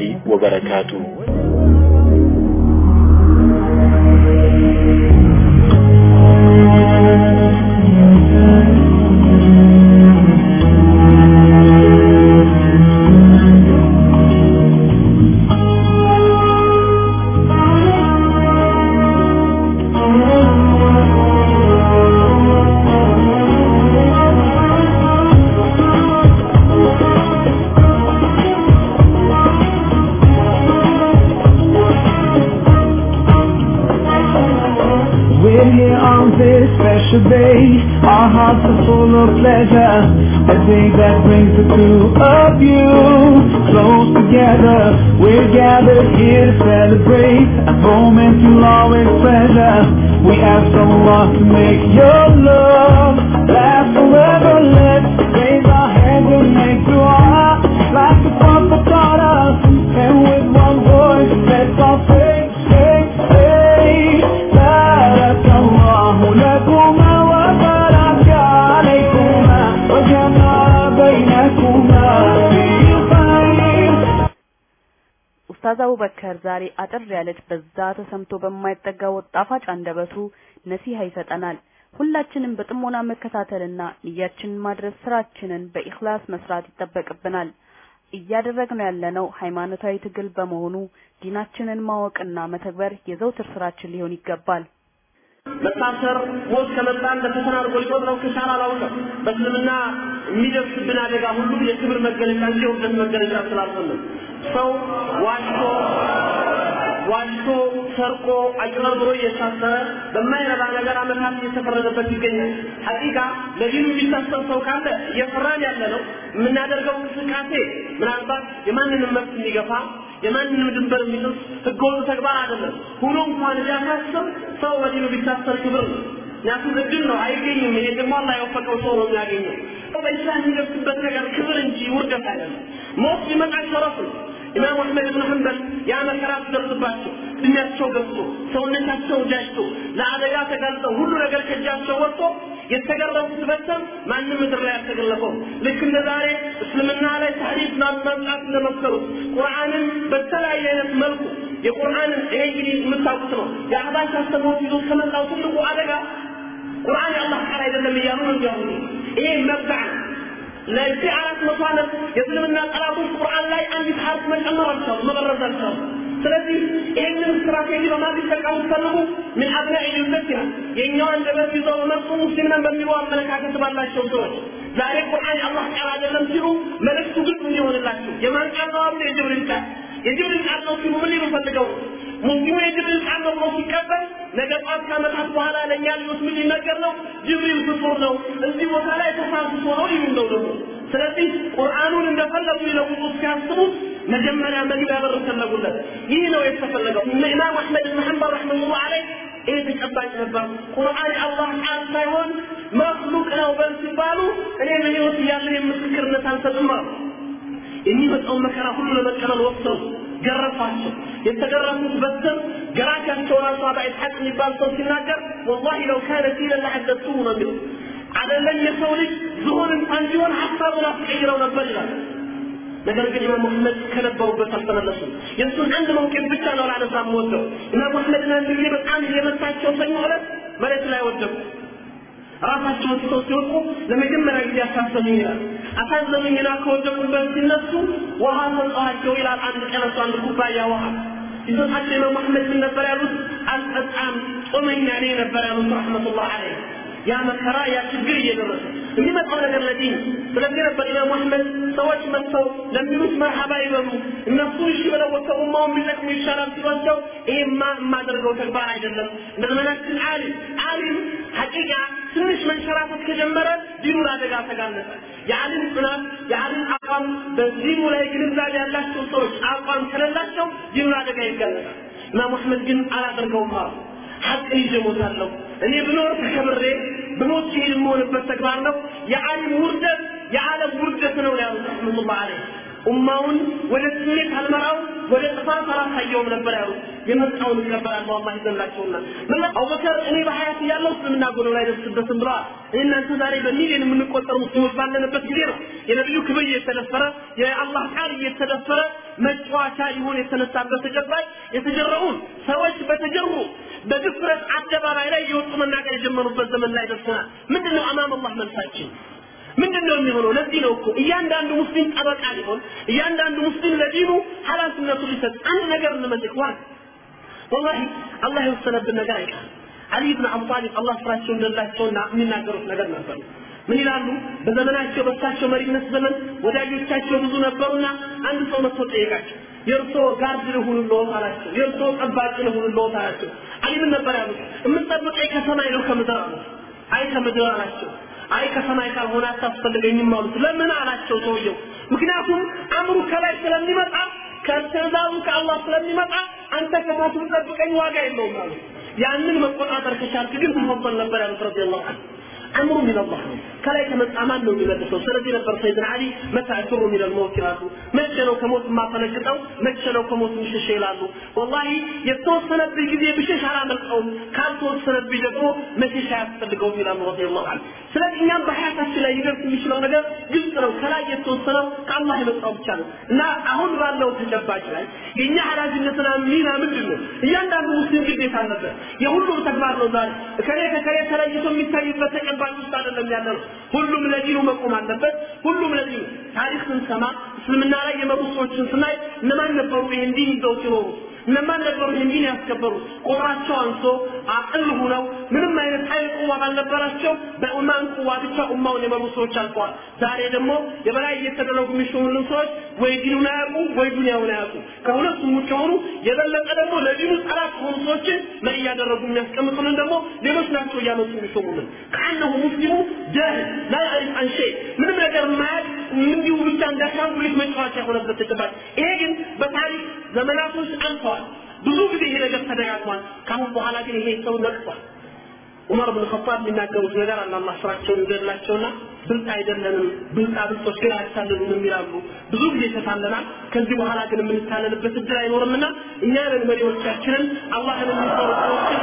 Are full of pleasure. A day that brings the two of you close together. We're gathered here to celebrate a moment you'll always treasure. We ask Allah to make your love last forever. ኡስታዝ አቡበከር ዛሬ አጠር ያለች በዛ ተሰምቶ በማይጠጋው ጣፋጭ አንደበቱ ነሲሃ ይሰጠናል። ሁላችንም በጥሞና መከታተልና ንያችንን ማድረስ ስራችንን በኢኽላስ መስራት ይጠበቅብናል። እያደረግነው ያለነው ሃይማኖታዊ ትግል በመሆኑ ዲናችንን ማወቅና መተግበር የዘውትር ስራችን ሊሆን ይገባል። መታሰር ሞት ከመጣ እንደ ፈተና አድርጎ ሊቆጥረው ከቻለ አላውቅም። በእስልምና የሚደርስብን አደጋ ሁሉ የክብር መገለጫ እንጂ የውርደት መገለጫ ስላልሆነ ሰው ዋሽቶ ዋሽቶ ሰርቆ አጭበርብሮ እየታሰረ በማይረባ ነገር አመታት እየተፈረደበት ይገኛል። ሐቂቃ ለዲኑ የሚታሰር ሰው ካለ እየፈራን ያለ ነው። የምናደርገው እንቅስቃሴ ምናልባት የማንንም መብት የሚገፋ የማንንም ድንበር የሚጥስ ህገወጥ ተግባር አይደለም። ሆኖ እንኳን እያሳስብ ሰው በዲኑ ቢታሰር ክብር ነው። ምክንያቱም እድል ነው አይገኝም። ይሄ ደግሞ አላህ የወፈቀው ሰው ነው የሚያገኘው። በኢስላም የሚደርስበት ነገር ክብር እንጂ ውርደት አይደለም። ሞት ሊመጣ ሸረፍ ነው። ኢማም አሕመድ ብን ሐንበል ያ መከራ ሲደርስባቸው እድሜያቸው ገብቶ ሰውነታቸው ጃጅቶ ለአደጋ ተጋልጠው ሁሉ ነገር ከእጃቸው ወጥቶ የተገረፉት በተም ማንም ምድር ላይ አልተገለፈውም። ልክ እንደ ዛሬ እስልምና ላይ ታሪፍ ማምጣት እንደመከሩት ቁርአንን በተለያየ አይነት መልኩ የቁርአንን ይሄ እንግዲህ የምታውቁት ነው የአህባሽ አስተምህሮት ይዞ ከመጣው ትልቁ አደጋ ቁርአን የአላህ ቃል አይደለም እያሉ ነው ይሄ መብዛዕ ነው። ለዚህ አራት መቶ ዓመት የእስልምና ጠላቶች ቁርአን ላይ አንዲት ሐርፍ መጨመር አልቻሉ፣ መበረዝ አልቻሉ። ስለዚህ ይህንን ስትራቴጂ በማን ሊጠቀሙ ፈለጉ? ምን አብናኢ ዩዘቲና የእኛው አንደበት ይዘው በመጡ ሙስሊም በሚሉ አመለካከት ባላቸው ሰዎች ዛሬ ቁርአን የአላህ ቃል አይደለም ሲሉ መልእክቱ ግልጽ እንዲሆንላቸው የማን ቃል ነው አሉ? የጅብሪል ቃል የጅብሪል ቃል ነው ሲሉ ምን ሊሉ ፈልገው ሙስሊሙ የጅብሪል ቃል ብሎ ሲቀበል ነገ ጧት ከዓመታት በኋላ ለእኛ ልጆች ምን ሊነገር ነው? ጅብሪል ፍጡር ነው፣ እዚህ ቦታ ላይ ተሳስቶ ነው ይሉ ነው ደግሞ። ስለዚህ ቁርአኑን እንደፈለጉ ሊለውጡ ሲያስቡ መጀመሪያ መግቢያ በር ፈለጉለት። ይህ ነው የተፈለገው። እነ ኢማም አሕመድ ብን ሐንበል ረሕመቱላህ ዐለይህ ይህ ተጨባጭ ነበር። ቁርአን የአላህ ቃል ሳይሆን መክሉቅ ነው በል ሲባሉ እኔ በሕይወት እያለሁ የምስክርነት አልሰጥም አሉ። የሚመጣውን መከራ ሁሉ ለመቀበል ወሰኑ። ገረፏቸው። የተገረሙት በትር ገራቻቸው ራሱ አባ ኢስሐቅ የሚባል ሰው ሲናገር ወላሂ ለው ካነ ፊለን ለሐደቱሁ ነው የሚለው አይደለም የሰው ልጅ ዝሆን እንኳን ቢሆን ሀሳቡን አስቀይረው ነበር ይላል። ነገር ግን ኢማም መሐመድ ከነበሩበት አልተመለሱም። የእሱን አንድ መውቂፍ ብቻ ነው ላነሳ የምወደው። ኢማም መሐመድን አንድ ጊዜ በጣም የመታቸው ሰኞ ዕለት መሬት ላይ ወደቁ። ራሳቸውን ትተው ሲወጡ ለመጀመሪያ ጊዜ አሳዘኑኝ ይላል። አሳዘኑኝና ከወደቁበት ሲነሱ ውሃ ሰጠኋቸው ይላል። አንድ ቀን እሱ አንድ ኩባያ ውሃ ሲሰጣቸው ኢማም መሐመድ ምን ነበር ያሉት? አልጠጣም ጾመኛ ነኝ ነበር ያሉት ረሕመቱላህ ዐለይህ። ያ መከራ ያ ችግር እየደረሰ የሚመጣው ነገር ለዲን ስለዚህ ነበር ኢማም አህመድ ሰዎች መጥተው ለሚሉት መርሐባ ይበሉ እነሱ እሺ ብለው ወጥተው ኡማውን ቢጠቅሙ ይሻላል ሲሏቸው ይሄማ የማደርገው ተግባር አይደለም እንደ ዘመናችን አሊም አሊም ሐቂቃ ትንሽ መንሸራተት ከጀመረ ዲኑ ለአደጋ ተጋለጠ። የዓሊም ጽናት የዓሊም አቋም በዲኑ ላይ ግንዛቤ ያላቸው ሰዎች አቋም ከሌላቸው ዲኑ ለአደጋ ይጋለጣል። ኢማም አህመድ ግን አላደርገውም አሉ። ሐቅን ይዤ እሞታለሁ። እኔ ብኖር ተከብሬ ብሞት ሲሄድ የምሆንበት ተግባር ነው። የዓሊም ውርደት የዓለም ውርደት ነው ያሉት ረሕመቱላህ ዐለይህ ኡማውን ወደ ስሜት አልመራው ወደ ጥፋት አላሳየውም ነበር ያሉት። የመጣውን እቀበላለሁ አላህ ይዘንላቸውና ምን አቡበከር እኔ በሀያት እያለሁ እስልምና ጎሎ ላይ ደርስበትም ብለዋል። እናንተ ዛሬ በሚሊዮን የምንቆጠሩ ሙስሊሞች ባለንበት ጊዜ ነው የነብዩ ክብር እየተደፈረ የአላህ ቃል እየተደፈረ መጫወቻ ይሆን የተነሳበት ተጨባጭ የተጀረውን ሰዎች በተጀሩ በድፍረት አደባባይ ላይ የወጡ መናገር የጀመሩበት ዘመን ላይ ደርሰናል። ምንድነው አማም አላህ መልሳችን ምንድን ነው የሚሆነው? ለዚህ ነው እኮ እያንዳንዱ ሙስሊም ጠበቃ ሊሆን እያንዳንዱ ሙስሊም ለዲኑ ኃላፊነቱን ሊሰጥ አንድ ነገር እንመልክ ዋን ወላሂ አላህ የወሰነብን ነገር አይቀርም። አሊ ብን አቡ ጣሊብ አላህ ስራቸው እንደላቸውና የሚናገሩት ነገር ነበር። ምን ይላሉ? በዘመናቸው በሳቸው መሪነት ዘመን ወዳጆቻቸው ብዙ ነበሩና አንድ ሰው መጥቶ ጠየቃቸው። የእርሶ guard ልሁንልዎት አላቸው። የእርሶ ጠባቂ ልሁንልዎት አላቸው። አሊ ምን ነበር ያሉት? የምትጠብቀኝ ከሰማይ ነው ከምድር አሉት። አይ ከምድር አላቸው። አይ ከሰማይ ካልሆነ አታስፈልገኝም አሉት። ለምን አላቸው ሰውየው። ምክንያቱም አምሩ ከላይ ስለሚመጣ ከትእዛዙ ከአላህ ስለሚመጣ አንተ ከታች ጠብቀኝ ዋጋ የለውም አሉት። ያንን መቆጣጠር ከቻልክ ግን ተፈضل ነበር ያሉት ረዲየላሁ ዐንሁ አምሩ ሚን አላህ ነው። ከላይ ከመጣ ማን ነው የሚመልሰው? ስለዚህ ነበር ሰይድና አሊ መታ እፍሩ ሚን አልሞት ይላሉ። መቼ ነው ከሞት የማፈነግጠው? መቼ ነው ከሞት የምሸሸ ይላሉ። ወላሂ የተወሰነብኝ ጊዜ ብሸሽ አላመልጠውም፣ ካልተወሰነብኝ ደግሞ መሸሻ አያስፈልገውም ይላሉ ረዲየላሁ ዐንሁ። ስለዚህ እኛም በሀያታችን ላይ ሊደርስ የሚችለው ነገር ግልጽ ነው። ከላይ የተወሰነው ከአላህ የመጣው ብቻ ነው እና አሁን ባለው ተጨባጭ ላይ የእኛ ኃላፊነትና ሚና ምንድን ነው? እያንዳንዱ ሙስሊም ግዴታ አለበት። የሁሉም ተግባር ነው ዛሬ እከሌ ከከሌ ተለይቶ የሚታይበት ተጨባጭ ውስጥ አይደለም ያለ ነው። ሁሉም ለዲኑ መቆም አለበት። ሁሉም ለዲኑ ታሪክ ስንሰማ እስልምና ላይ የመሩ ሰዎችን ስናይ እነማን ነበሩ ይህን ዲን ይዘው ሲኖሩ እነማን ነበሩ ይህን ያስከበሩ ቁጥራቸው አንሶ አቅል ሁነው ምንም አይነት ኃይል ቁዋ ባልነበራቸው በኡማን ቁዋ ብቻ ኡማውን የመሩ ሰዎች አልፈዋል። ዛሬ ደግሞ የበላይ እየተደረጉ የሚሾሙልን ሰዎች ወይ ዲኑን አያውቁ ወይ ዱንያውን አያውቁ። ከሁለቱም ውጭ ሆኑ የበለጠ ደግሞ ለዲኑ ጠላት ከሆኑ ሰዎችን መሪ እያደረጉ የሚያስቀምጡልን ደግሞ ሌሎች ናቸው እያመጡ የሚሾሙልን። ከአነሁ ሙስሊሙ ጃህል ላ ሸይ ምንም ነገር የማያውቅ እንዲሁ ብቻ እንዳሻንጉሊት መጫወቻ የሆነበት ተጨባጭ ይሄ ግን በታሪክ ዘመናቶች አልፈዋል። ብዙ ጊዜ ይሄ ነገር ተደጋግሟል። ከአሁን በኋላ ግን ይሄ ሰው ነቅቷል። ዑመር ብን ኸጣብ የሚናገሩት ነገር አለ አላህ ስራቸውን ይገድላቸውና ብልጥ አይደለንም ብልጣ ብልጦች ግን አያታልሉንም ይላሉ። ብዙ ጊዜ ተታለናል። ከዚህ በኋላ ግን የምንታለልበት እድል አይኖርምና እኛ ነን መሪዎቻችንን አላህን የሚፈሩ ሰዎችን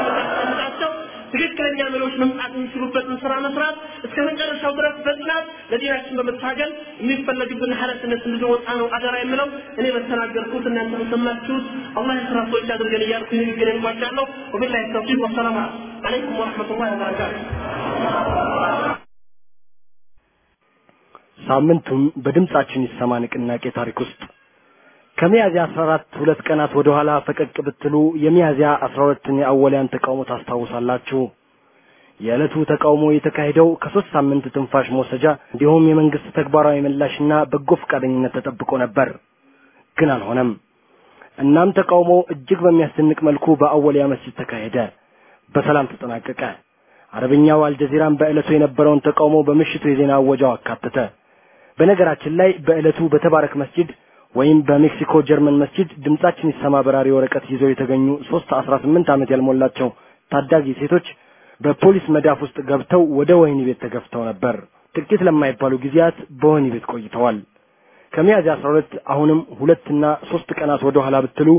ትክክለኛ መሪዎች መምጣት የሚችሉበትን ስራ መስራት እስከ መጨረሻው ድረስ በጽናት ለዲናችን በመታገል የሚፈለግብን ኃላፊነት እንድንወጣ ነው አደራ የምለው። እኔ በተናገርኩት እናንተ በሰማችሁት አላህ የስራ ሰዎች አድርገን እያልኩ ንግግር እንቋጫለሁ። ወቢላሂ ተውፊቅ ወሰላሙ አለይኩም ወረሕመቱላሂ ወበረካቱ። ሳምንቱም በድምጻችን ይሰማ ንቅናቄ ታሪክ ውስጥ ከሚያዚያ 14 ሁለት ቀናት ወደ ኋላ ፈቀቅ ብትሉ የሚያዚያ 12ን የአወሊያን ተቃውሞ ታስታውሳላችሁ። የዕለቱ ተቃውሞ የተካሄደው ከሶስት ሳምንት ትንፋሽ መውሰጃ እንዲሁም የመንግስት ተግባራዊ ምላሽና በጎ ፈቃደኝነት ተጠብቆ ነበር፣ ግን አልሆነም። እናም ተቃውሞ እጅግ በሚያስደንቅ መልኩ በአወሊያ መስጂድ ተካሄደ፣ በሰላም ተጠናቀቀ። አረብኛው አልጀዚራም በዕለቱ የነበረውን ተቃውሞ በምሽቱ የዜና አወጃው አካተተ። በነገራችን ላይ በዕለቱ በተባረክ መስጂድ ወይም በሜክሲኮ ጀርመን መስጂድ ድምጻችን ይሰማ በራሪ ወረቀት ይዘው የተገኙ ሶስት አስራ ስምንት ዓመት ያልሞላቸው ታዳጊ ሴቶች በፖሊስ መዳፍ ውስጥ ገብተው ወደ ወህኒ ቤት ተገፍተው ነበር። ጥቂት ለማይባሉ ጊዜያት በወህኒ ቤት ቆይተዋል። ከሚያዝያ 12 አሁንም ሁለትና ሶስት ቀናት ወደ ኋላ ብትሉ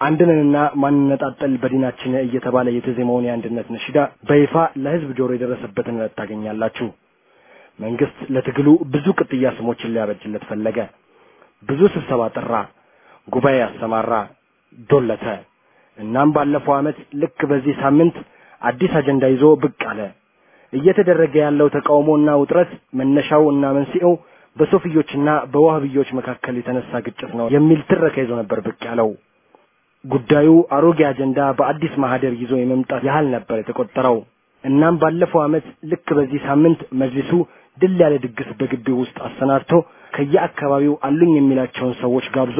አንድነንና ማንነጣጠል በዲናችን እየተባለ የተዜመውን የአንድነት ነሽዳ በይፋ ለህዝብ ጆሮ የደረሰበትን ዕለት ታገኛላችሁ። መንግስት ለትግሉ ብዙ ቅጥያ ስሞችን ሊያበጅለት ፈለገ። ብዙ ስብሰባ ጠራ፣ ጉባኤ አሰማራ፣ ዶለተ። እናም ባለፈው ዓመት ልክ በዚህ ሳምንት አዲስ አጀንዳ ይዞ ብቅ አለ። እየተደረገ ያለው ተቃውሞና ውጥረት መነሻው እና መንስኤው በሶፍዮችና በዋህብዮች መካከል የተነሳ ግጭት ነው የሚል ትረካ ይዞ ነበር ብቅ ያለው። ጉዳዩ አሮጌ አጀንዳ በአዲስ ማህደር ይዞ የመምጣት ያህል ነበር የተቆጠረው። እናም ባለፈው ዓመት ልክ በዚህ ሳምንት መጅሊሱ ድል ያለ ድግስ በግቢው ውስጥ አሰናድቶ ከየአካባቢው አሉኝ የሚላቸውን ሰዎች ጋብዞ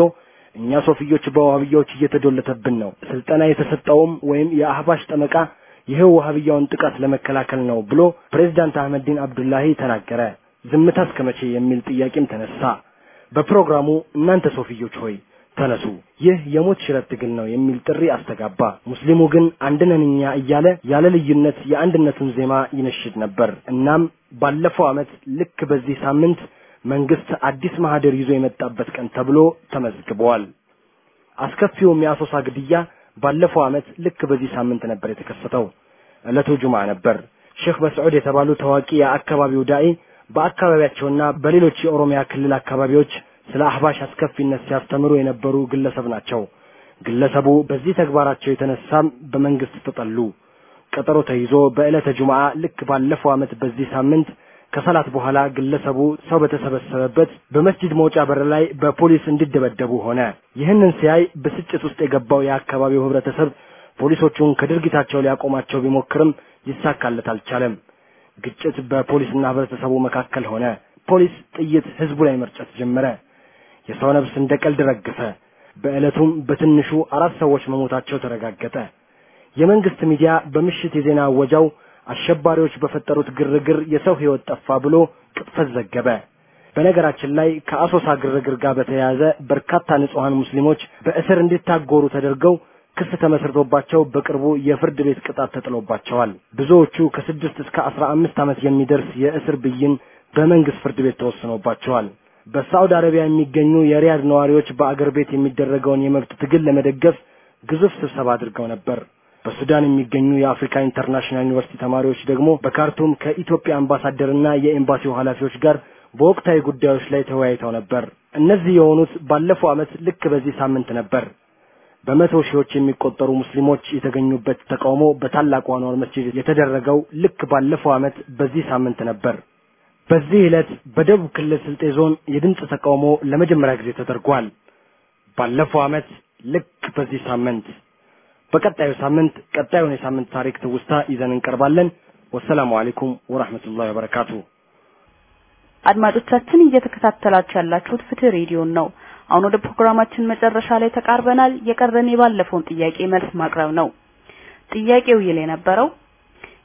እኛ ሶፍዮች በዋህብያዎች እየተዶለተብን ነው፣ ስልጠና የተሰጠውም ወይም የአህባሽ ጠመቃ ይሄው ዋህብያውን ጥቃት ለመከላከል ነው ብሎ ፕሬዝዳንት አህመዲን አብዱላሂ ተናገረ። ዝምታ እስከ መቼ የሚል ጥያቄም ተነሳ። በፕሮግራሙ እናንተ ሶፍዮች ሆይ ተነሱ፣ ይህ የሞት ሽረት ትግል ነው የሚል ጥሪ አስተጋባ። ሙስሊሙ ግን አንድነን እኛ እያለ ያለ ልዩነት የአንድነቱን ዜማ ይነሽድ ነበር። እናም ባለፈው ዓመት ልክ በዚህ ሳምንት መንግስት አዲስ ማህደር ይዞ የመጣበት ቀን ተብሎ ተመዝግበዋል። አስከፊውም የአሶሳ ግድያ ባለፈው ዓመት ልክ በዚህ ሳምንት ነበር የተከሰተው። ዕለቱ ጁምዓ ነበር። ሼክ መስዑድ የተባሉ ታዋቂ የአካባቢው ዳኢ በአካባቢያቸውና በሌሎች የኦሮሚያ ክልል አካባቢዎች ስለ አህባሽ አስከፊነት ሲያስተምሩ የነበሩ ግለሰብ ናቸው። ግለሰቡ በዚህ ተግባራቸው የተነሳም በመንግስት ተጠሉ። ቀጠሮ ተይዞ በዕለተ ጁምዓ ልክ ባለፈው ዓመት በዚህ ሳምንት ከሰላት በኋላ ግለሰቡ ሰው በተሰበሰበበት በመስጂድ መውጫ በር ላይ በፖሊስ እንዲደበደቡ ሆነ። ይህንን ሲያይ ብስጭት ውስጥ የገባው የአካባቢው ህብረተሰብ ፖሊሶቹን ከድርጊታቸው ሊያቆማቸው ቢሞክርም ይሳካለት አልቻለም። ግጭት በፖሊስና ህብረተሰቡ መካከል ሆነ። ፖሊስ ጥይት ህዝቡ ላይ መርጨት ጀመረ። የሰው ነፍስ እንደ ቀልድ ረገፈ። በዕለቱም በትንሹ አራት ሰዎች መሞታቸው ተረጋገጠ። የመንግስት ሚዲያ በምሽት የዜና አወጃው አሸባሪዎች በፈጠሩት ግርግር የሰው ህይወት ጠፋ ብሎ ቅጥፈት ዘገበ። በነገራችን ላይ ከአሶሳ ግርግር ጋር በተያያዘ በርካታ ንጹሐን ሙስሊሞች በእስር እንዲታጎሩ ተደርገው ክስ ተመስርቶባቸው በቅርቡ የፍርድ ቤት ቅጣት ተጥሎባቸዋል። ብዙዎቹ ከስድስት እስከ አስራ አምስት ዓመት የሚደርስ የእስር ብይን በመንግስት ፍርድ ቤት ተወስኖባቸዋል። በሳዑዲ አረቢያ የሚገኙ የሪያድ ነዋሪዎች በአገር ቤት የሚደረገውን የመብት ትግል ለመደገፍ ግዙፍ ስብሰባ አድርገው ነበር። በሱዳን የሚገኙ የአፍሪካ ኢንተርናሽናል ዩኒቨርሲቲ ተማሪዎች ደግሞ በካርቱም ከኢትዮጵያ አምባሳደርና የኤምባሲው ኃላፊዎች ጋር በወቅታዊ ጉዳዮች ላይ ተወያይተው ነበር። እነዚህ የሆኑት ባለፈው ዓመት ልክ በዚህ ሳምንት ነበር። በመቶ ሺዎች የሚቆጠሩ ሙስሊሞች የተገኙበት ተቃውሞ በታላቁ አንዋር መስጂድ የተደረገው ልክ ባለፈው ዓመት በዚህ ሳምንት ነበር። በዚህ ዕለት በደቡብ ክልል ስልጤ ዞን የድምፅ ተቃውሞ ለመጀመሪያ ጊዜ ተደርጓል። ባለፈው ዓመት ልክ በዚህ ሳምንት። በቀጣዩ ሳምንት ቀጣዩን የሳምንት ታሪክ ትውስታ ይዘን እንቀርባለን። ወሰላሙ አለይኩም ወራህመቱላሂ ወበረካቱ። አድማጮቻችን እየተከታተላችሁ ያላችሁት ፍትህ ሬዲዮን ነው። አሁን ወደ ፕሮግራማችን መጨረሻ ላይ ተቃርበናል። የቀረን የባለፈውን ጥያቄ መልስ ማቅረብ ነው። ጥያቄው ይል የነበረው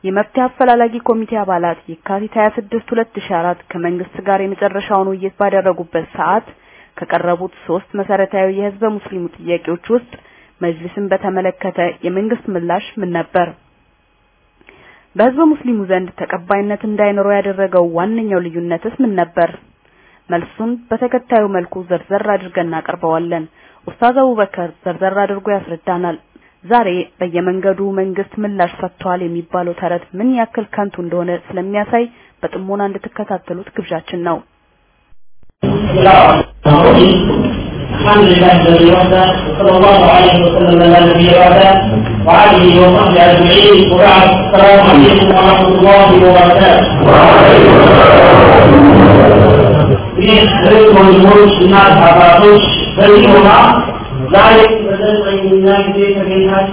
የመፍትሄ አፈላላጊ ኮሚቴ አባላት የካቲት 26 2004 ከመንግስት ጋር የመጨረሻውን ውይይት ባደረጉበት ሰዓት ከቀረቡት ሶስት መሰረታዊ የህዝበ ሙስሊሙ ጥያቄዎች ውስጥ መጅልስን በተመለከተ የመንግስት ምላሽ ምን ነበር? በህዝበ ሙስሊሙ ዘንድ ተቀባይነት እንዳይኖረው ያደረገው ዋነኛው ልዩነትስ ምን ነበር? መልሱን በተከታዩ መልኩ ዘርዘር አድርገን እናቀርበዋለን። ኡስታዝ አቡበከር ዘርዘር አድርጎ ያስረዳናል። ዛሬ በየመንገዱ መንግስት ምላሽ ሰጥቷል የሚባለው ተረት ምን ያክል ከንቱ እንደሆነ ስለሚያሳይ በጥሞና እንድትከታተሉት ግብዣችን ነው። الحمد لله الذي وحده وصلى الله عليه وسلم على نبي بعده وعليه وصحبه اجمعين وبعد السلام عليكم ورحمه الله وبركاته. وعليكم السلام ورحمه الله ذلك بدل أن ينام كيف ينهاج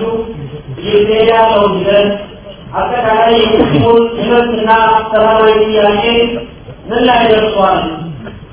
يبدأ موجدا أكد عليه مسلم إمامنا السلام عليكم من لا يرسل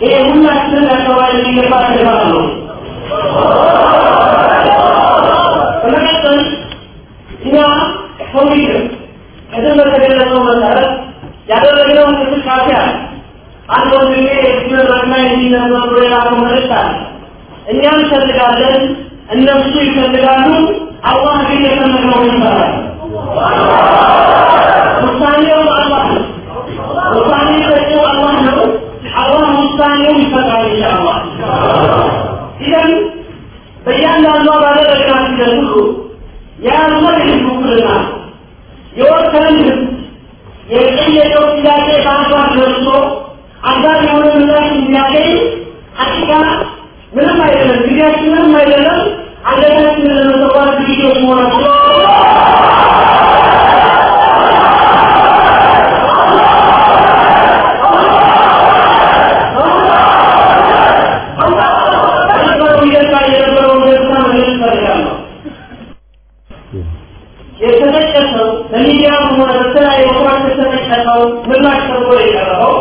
ይሄ ሁላችንን አካባቢ የሚገባ ተግባር ነው። በመቀጠል እኛ ኮሚሽን ቅድም በተገለጸው መሰረት ያደረግነው እንቅስቃሴ አለ። አንድ ወንድሜ መድረክ ላይ እንዲነበሩ የላከው አለ። እኛ እንፈልጋለን እነሱ ይፈልጋሉ አላህ ግን የፈለገውን ይሰራል። ውሳኔው ውሳኔውን ይፈጥራል ኢንሻአላህ። ኢዘን በእያንዳንዷ ባደረግናት ሂደት ሁሉ የህዝብ ውክልና የወከለን ህዝብ ጥያቄ በአግባብ ደርሶ አግባብ የሆነ ምላሽ እንዲያገኝ ሐቂቃ ምንም አይደለም፣ ጊዜያችን ምንም አይደለም። አንገታችንን ለመሰዋት ዝግጆች መሆናችን የተጠቀሰው በሚዲያም ሆነ በተለያዩ ቦታዎች የተጠቀሰው ምላሽ ተብሎ የቀረበው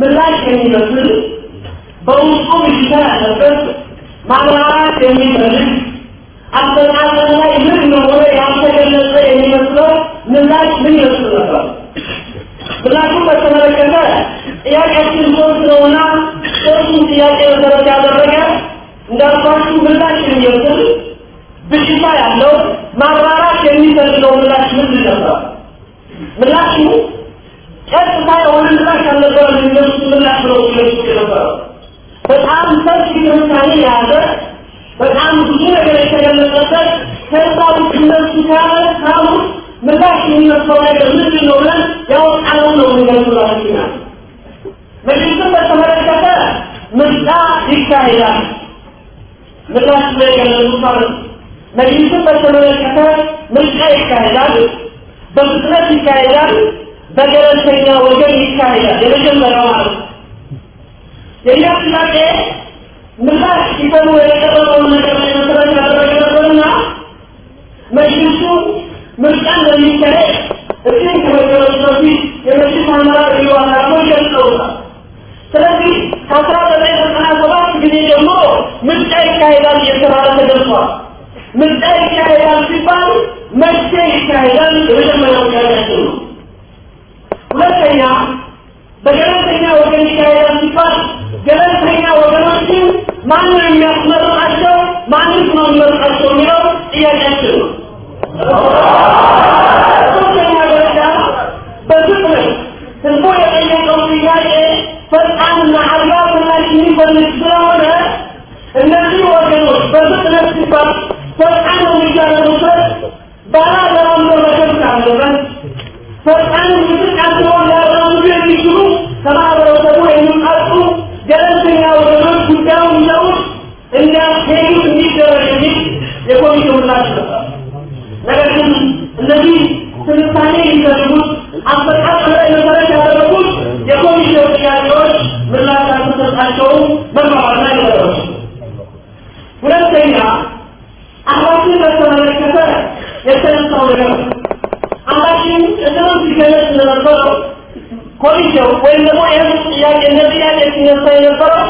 ምላሽ የሚመስል በውስጡ ብዥታ ያለበት ማብራራት የሚፈልግ አፈጻጸም ላይ ምን እንደሆነ ያልተገለጸ የሚመስለው ምላሽ ምን ይመስል ነበር? ምላሹን በተመለከተ ጥያቄያችን ሶስት ነውና ሶስቱን ጥያቄ መሰረት ያደረገ እንዳልኳችሁ ምላሽ የሚመስል ብዥታ ያለው ማብራራት የሚፈልገው ምላሽ ምንድን ነበር? ምላሹ ቀጥታ የሆነ ምላሽ አልነበረም። የሚነሱ ምላሽ ነው ሲለሱ የነበረው በጣም ሰፊ ትንታኔ የያዘ በጣም ብዙ ነገር የተገለጸበት ከዛ እነሱ ካሉት ምላሽ የሚመስለው ነገር ምንድን ነው ብለን ያወጣነው ነው የሚገልጹላችና መጅልስን በተመለከተ ምርጫ ይካሄዳል። ምላሽ ላይ የገለጹት ማለት ነው። መጅሊስን በተመለከተ ምርጫ ይካሄዳል፣ በፍጥነት ይካሄዳል፣ በገለልተኛ ወገን ይካሄዳል። የመጀመሪያው ማለት ነው። የእኛ ጥያቄ ምላሽ ሲሰሙ የቀረበውን ነገር ላይ መሰረት ያደረገ ነበርና መጅሊሱ ምርጫ እንደሚካሄድ እዚህ ከመገለጹ በፊት የመጅሊስ አመራር ቢሮ ኃላፊዎች ገልጸውታል። ስለዚህ ከአስራ ዘጠኝ ዘጠና ሰባት ጊዜ ጀምሮ ምርጫ ይካሄዳል እየተባለ ተገልጿል። ምርጫ ይካሄዳል ሲባል መቼ ይካሄዳል? የመጀመሪያው ጥያቄያችን ነው። ሁለተኛ በገለልተኛ ወገን ይካሄዳል ሲባል ገለልተኛ ወገኖችን ማን ነው የሚያስመርጣቸው? ማንስ ነው የሚመርጣቸው የሚለው ጥያቄያችን ነው። ሶስተኛ ደረጃ በፍጥነት ህዝቡ የጠየቀው ጥያቄ ፈጣንና አግባብ ምላሽ የሚፈልግ ስለሆነ እነዚህ ወገኖች በፍጥነት ሲባል ፈጣን እርምጃ ለመውሰድ ባላገራም መመከት አለበት። ፈጣን እንቅስቃሴውን ሊያራምዱ የሚችሉ ከማህበረሰቡ የሚውጣጡ ገለልተኛ ወገኖች ጉዳዩን ይዘውት እንዲያስሄዱ እንዲደረግ የሚል የኮሚቴው ምላሽ ነበር። ነገር ግን እነዚህ የሚፈልጉት አፈጣጠር ላይ መሰረት ያደረጉት የኮሚቴው ጥያቄዎች ምላሽ አልተሰጣቸውም፣ መግባባት ላይ ደረሱ። ሁለተኛ አህባሽን በተመለከተ የተነሳው ነገር አህባሽን ቅድም ሲገለጽ እንደነበረው ኮሚቴው ወይም ደግሞ የህዝብ ጥያቄ እንደ ጥያቄ ሲነሳ የነበረው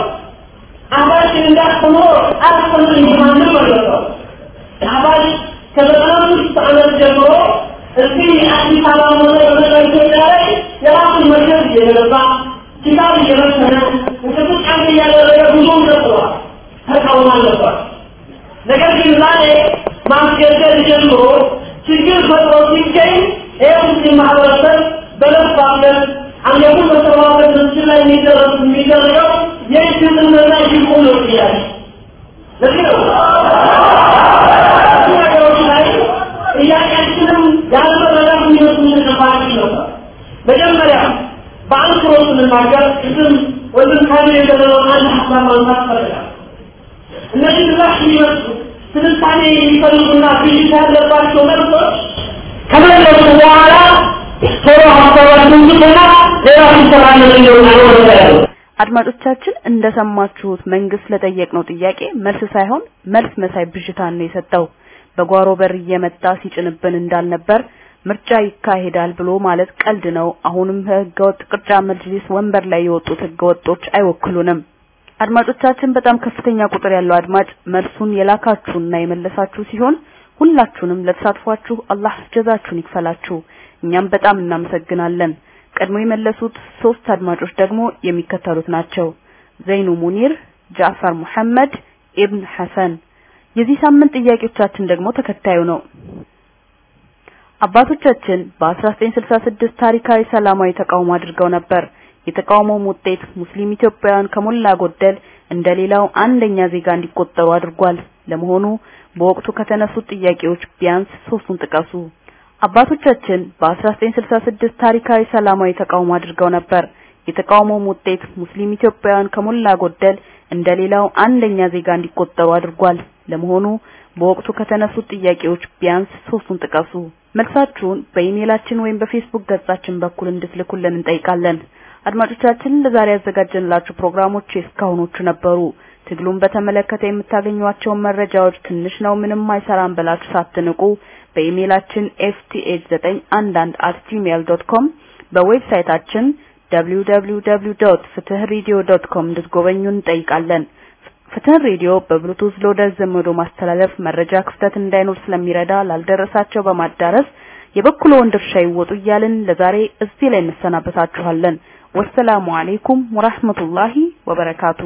አህባሽን እንዳስተምሮ አስተምር ማንም አልነበረው። አህባሽ ከዘጠና አምስት ዓመት ጀምሮ እዚህ አዲስ አበባ ሆነ በመላ ኢትዮጵያ ላይ የራሱን መርከዝ እየገነባ ኪታብ እየበተነ እንቅስቃሴ እያደረገ ጉዞውን ቀጥሏል። ተቃውሞ አልነበር። ነገር ግን ዛሬ ማስገደድ ጀምሮ ችግር ፈጥሮ ሲገኝ ይህ ሙስሊም ማህበረሰብ በለፋበት አንገቱን በሰባበት ምስል ላይ የሚደረስ የሚደረገው የእስልምና ይቁም ነው ጥያቄ። ለዚህ ነው ብዙ ነገሮች ላይ ጥያቄያችንም ያለመረዳት የሚመስሉ ተጨባጭ ነበር። መጀመሪያ በአንክሮ ስንናገር ቅድም ወንድም ካሚል የገለጸውን አንድ ሀሳብ ማንሳት ፈልጋል። እነዚህ ምላሽ የሚመስሉ ትንታኔ የሚፈልጉና ብዥታ ያለባቸው መልሶች ከመለሱ በኋላ ቶሎ ሀሳባችሁን ግጡና ሌላ ስብሰባ እንደሚሆን ነው እንደሰማችሁት መንግስት ለጠየቅነው ጥያቄ መልስ ሳይሆን መልስ መሳይ ብዥታን ነው የሰጠው። በጓሮ በር እየመጣ ሲጭንብን እንዳልነበር ምርጫ ይካሄዳል ብሎ ማለት ቀልድ ነው። አሁንም ህገወጥ ቅርጫ መጅሊስ ወንበር ላይ የወጡት ህገወጦች አይወክሉንም። አድማጮቻችን በጣም ከፍተኛ ቁጥር ያለው አድማጭ መልሱን የላካችሁና የመለሳችሁ ሲሆን ሁላችሁንም ለተሳትፏችሁ አላህ ጀዛችሁን ይክፈላችሁ። እኛም በጣም እናመሰግናለን። ቀድሞ የመለሱት ሶስት አድማጮች ደግሞ የሚከተሉት ናቸው። ዘይኑ ሙኒር፣ ጃዕፈር ሙሐመድ፣ ኢብን ሐሰን። የዚህ ሳምንት ጥያቄዎቻችን ደግሞ ተከታዩ ነው። አባቶቻችን በ1966 ታሪካዊ ሰላማዊ ተቃውሞ አድርገው ነበር። የተቃውሞውም ውጤት ሙስሊም ኢትዮጵያውያን ከሞላ ጎደል እንደሌላው አንደኛ ዜጋ እንዲቆጠሩ አድርጓል። ለመሆኑ በወቅቱ ከተነሱት ጥያቄዎች ቢያንስ ሶስቱን ጥቀሱ። አባቶቻችን በ1966 ታሪካዊ ሰላማዊ ተቃውሞ አድርገው ነበር። የተቃውሞውም ውጤት ሙስሊም ኢትዮጵያውያን ከሞላ ጎደል እንደሌላው አንደኛ ዜጋ እንዲቆጠሩ አድርጓል። ለመሆኑ በወቅቱ ከተነሱት ጥያቄዎች ቢያንስ ሶስቱን ጥቀሱ። መልሳችሁን በኢሜይላችን ወይም በፌስቡክ ገጻችን በኩል እንድትልኩልን እንጠይቃለን። አድማጮቻችን ለዛሬ ያዘጋጀንላችሁ ፕሮግራሞች እስካሁኖቹ ነበሩ። ትግሉን በተመለከተ የምታገኟቸውን መረጃዎች ትንሽ ነው ምንም አይሰራም ብላችሁ ሳትንቁ በኢሜይላችን fth911@gmail.com በ website ኣችን www.ፍትህሬዲዮ.com እንድትጎበኙ እንጠይቃለን። ፍትህ ሬዲዮ በብሉቱዝ ለወዳጅ ዘመዶ ማስተላለፍ መረጃ ክፍተት እንዳይኖር ስለሚረዳ ላልደረሳቸው በማዳረስ የበኩሎን ድርሻ ይወጡ እያልን ለዛሬ እዚህ ላይ እንሰናበታችኋለን። ወሰላሙ አለይኩም ወራህመቱላሂ ወበረካቱ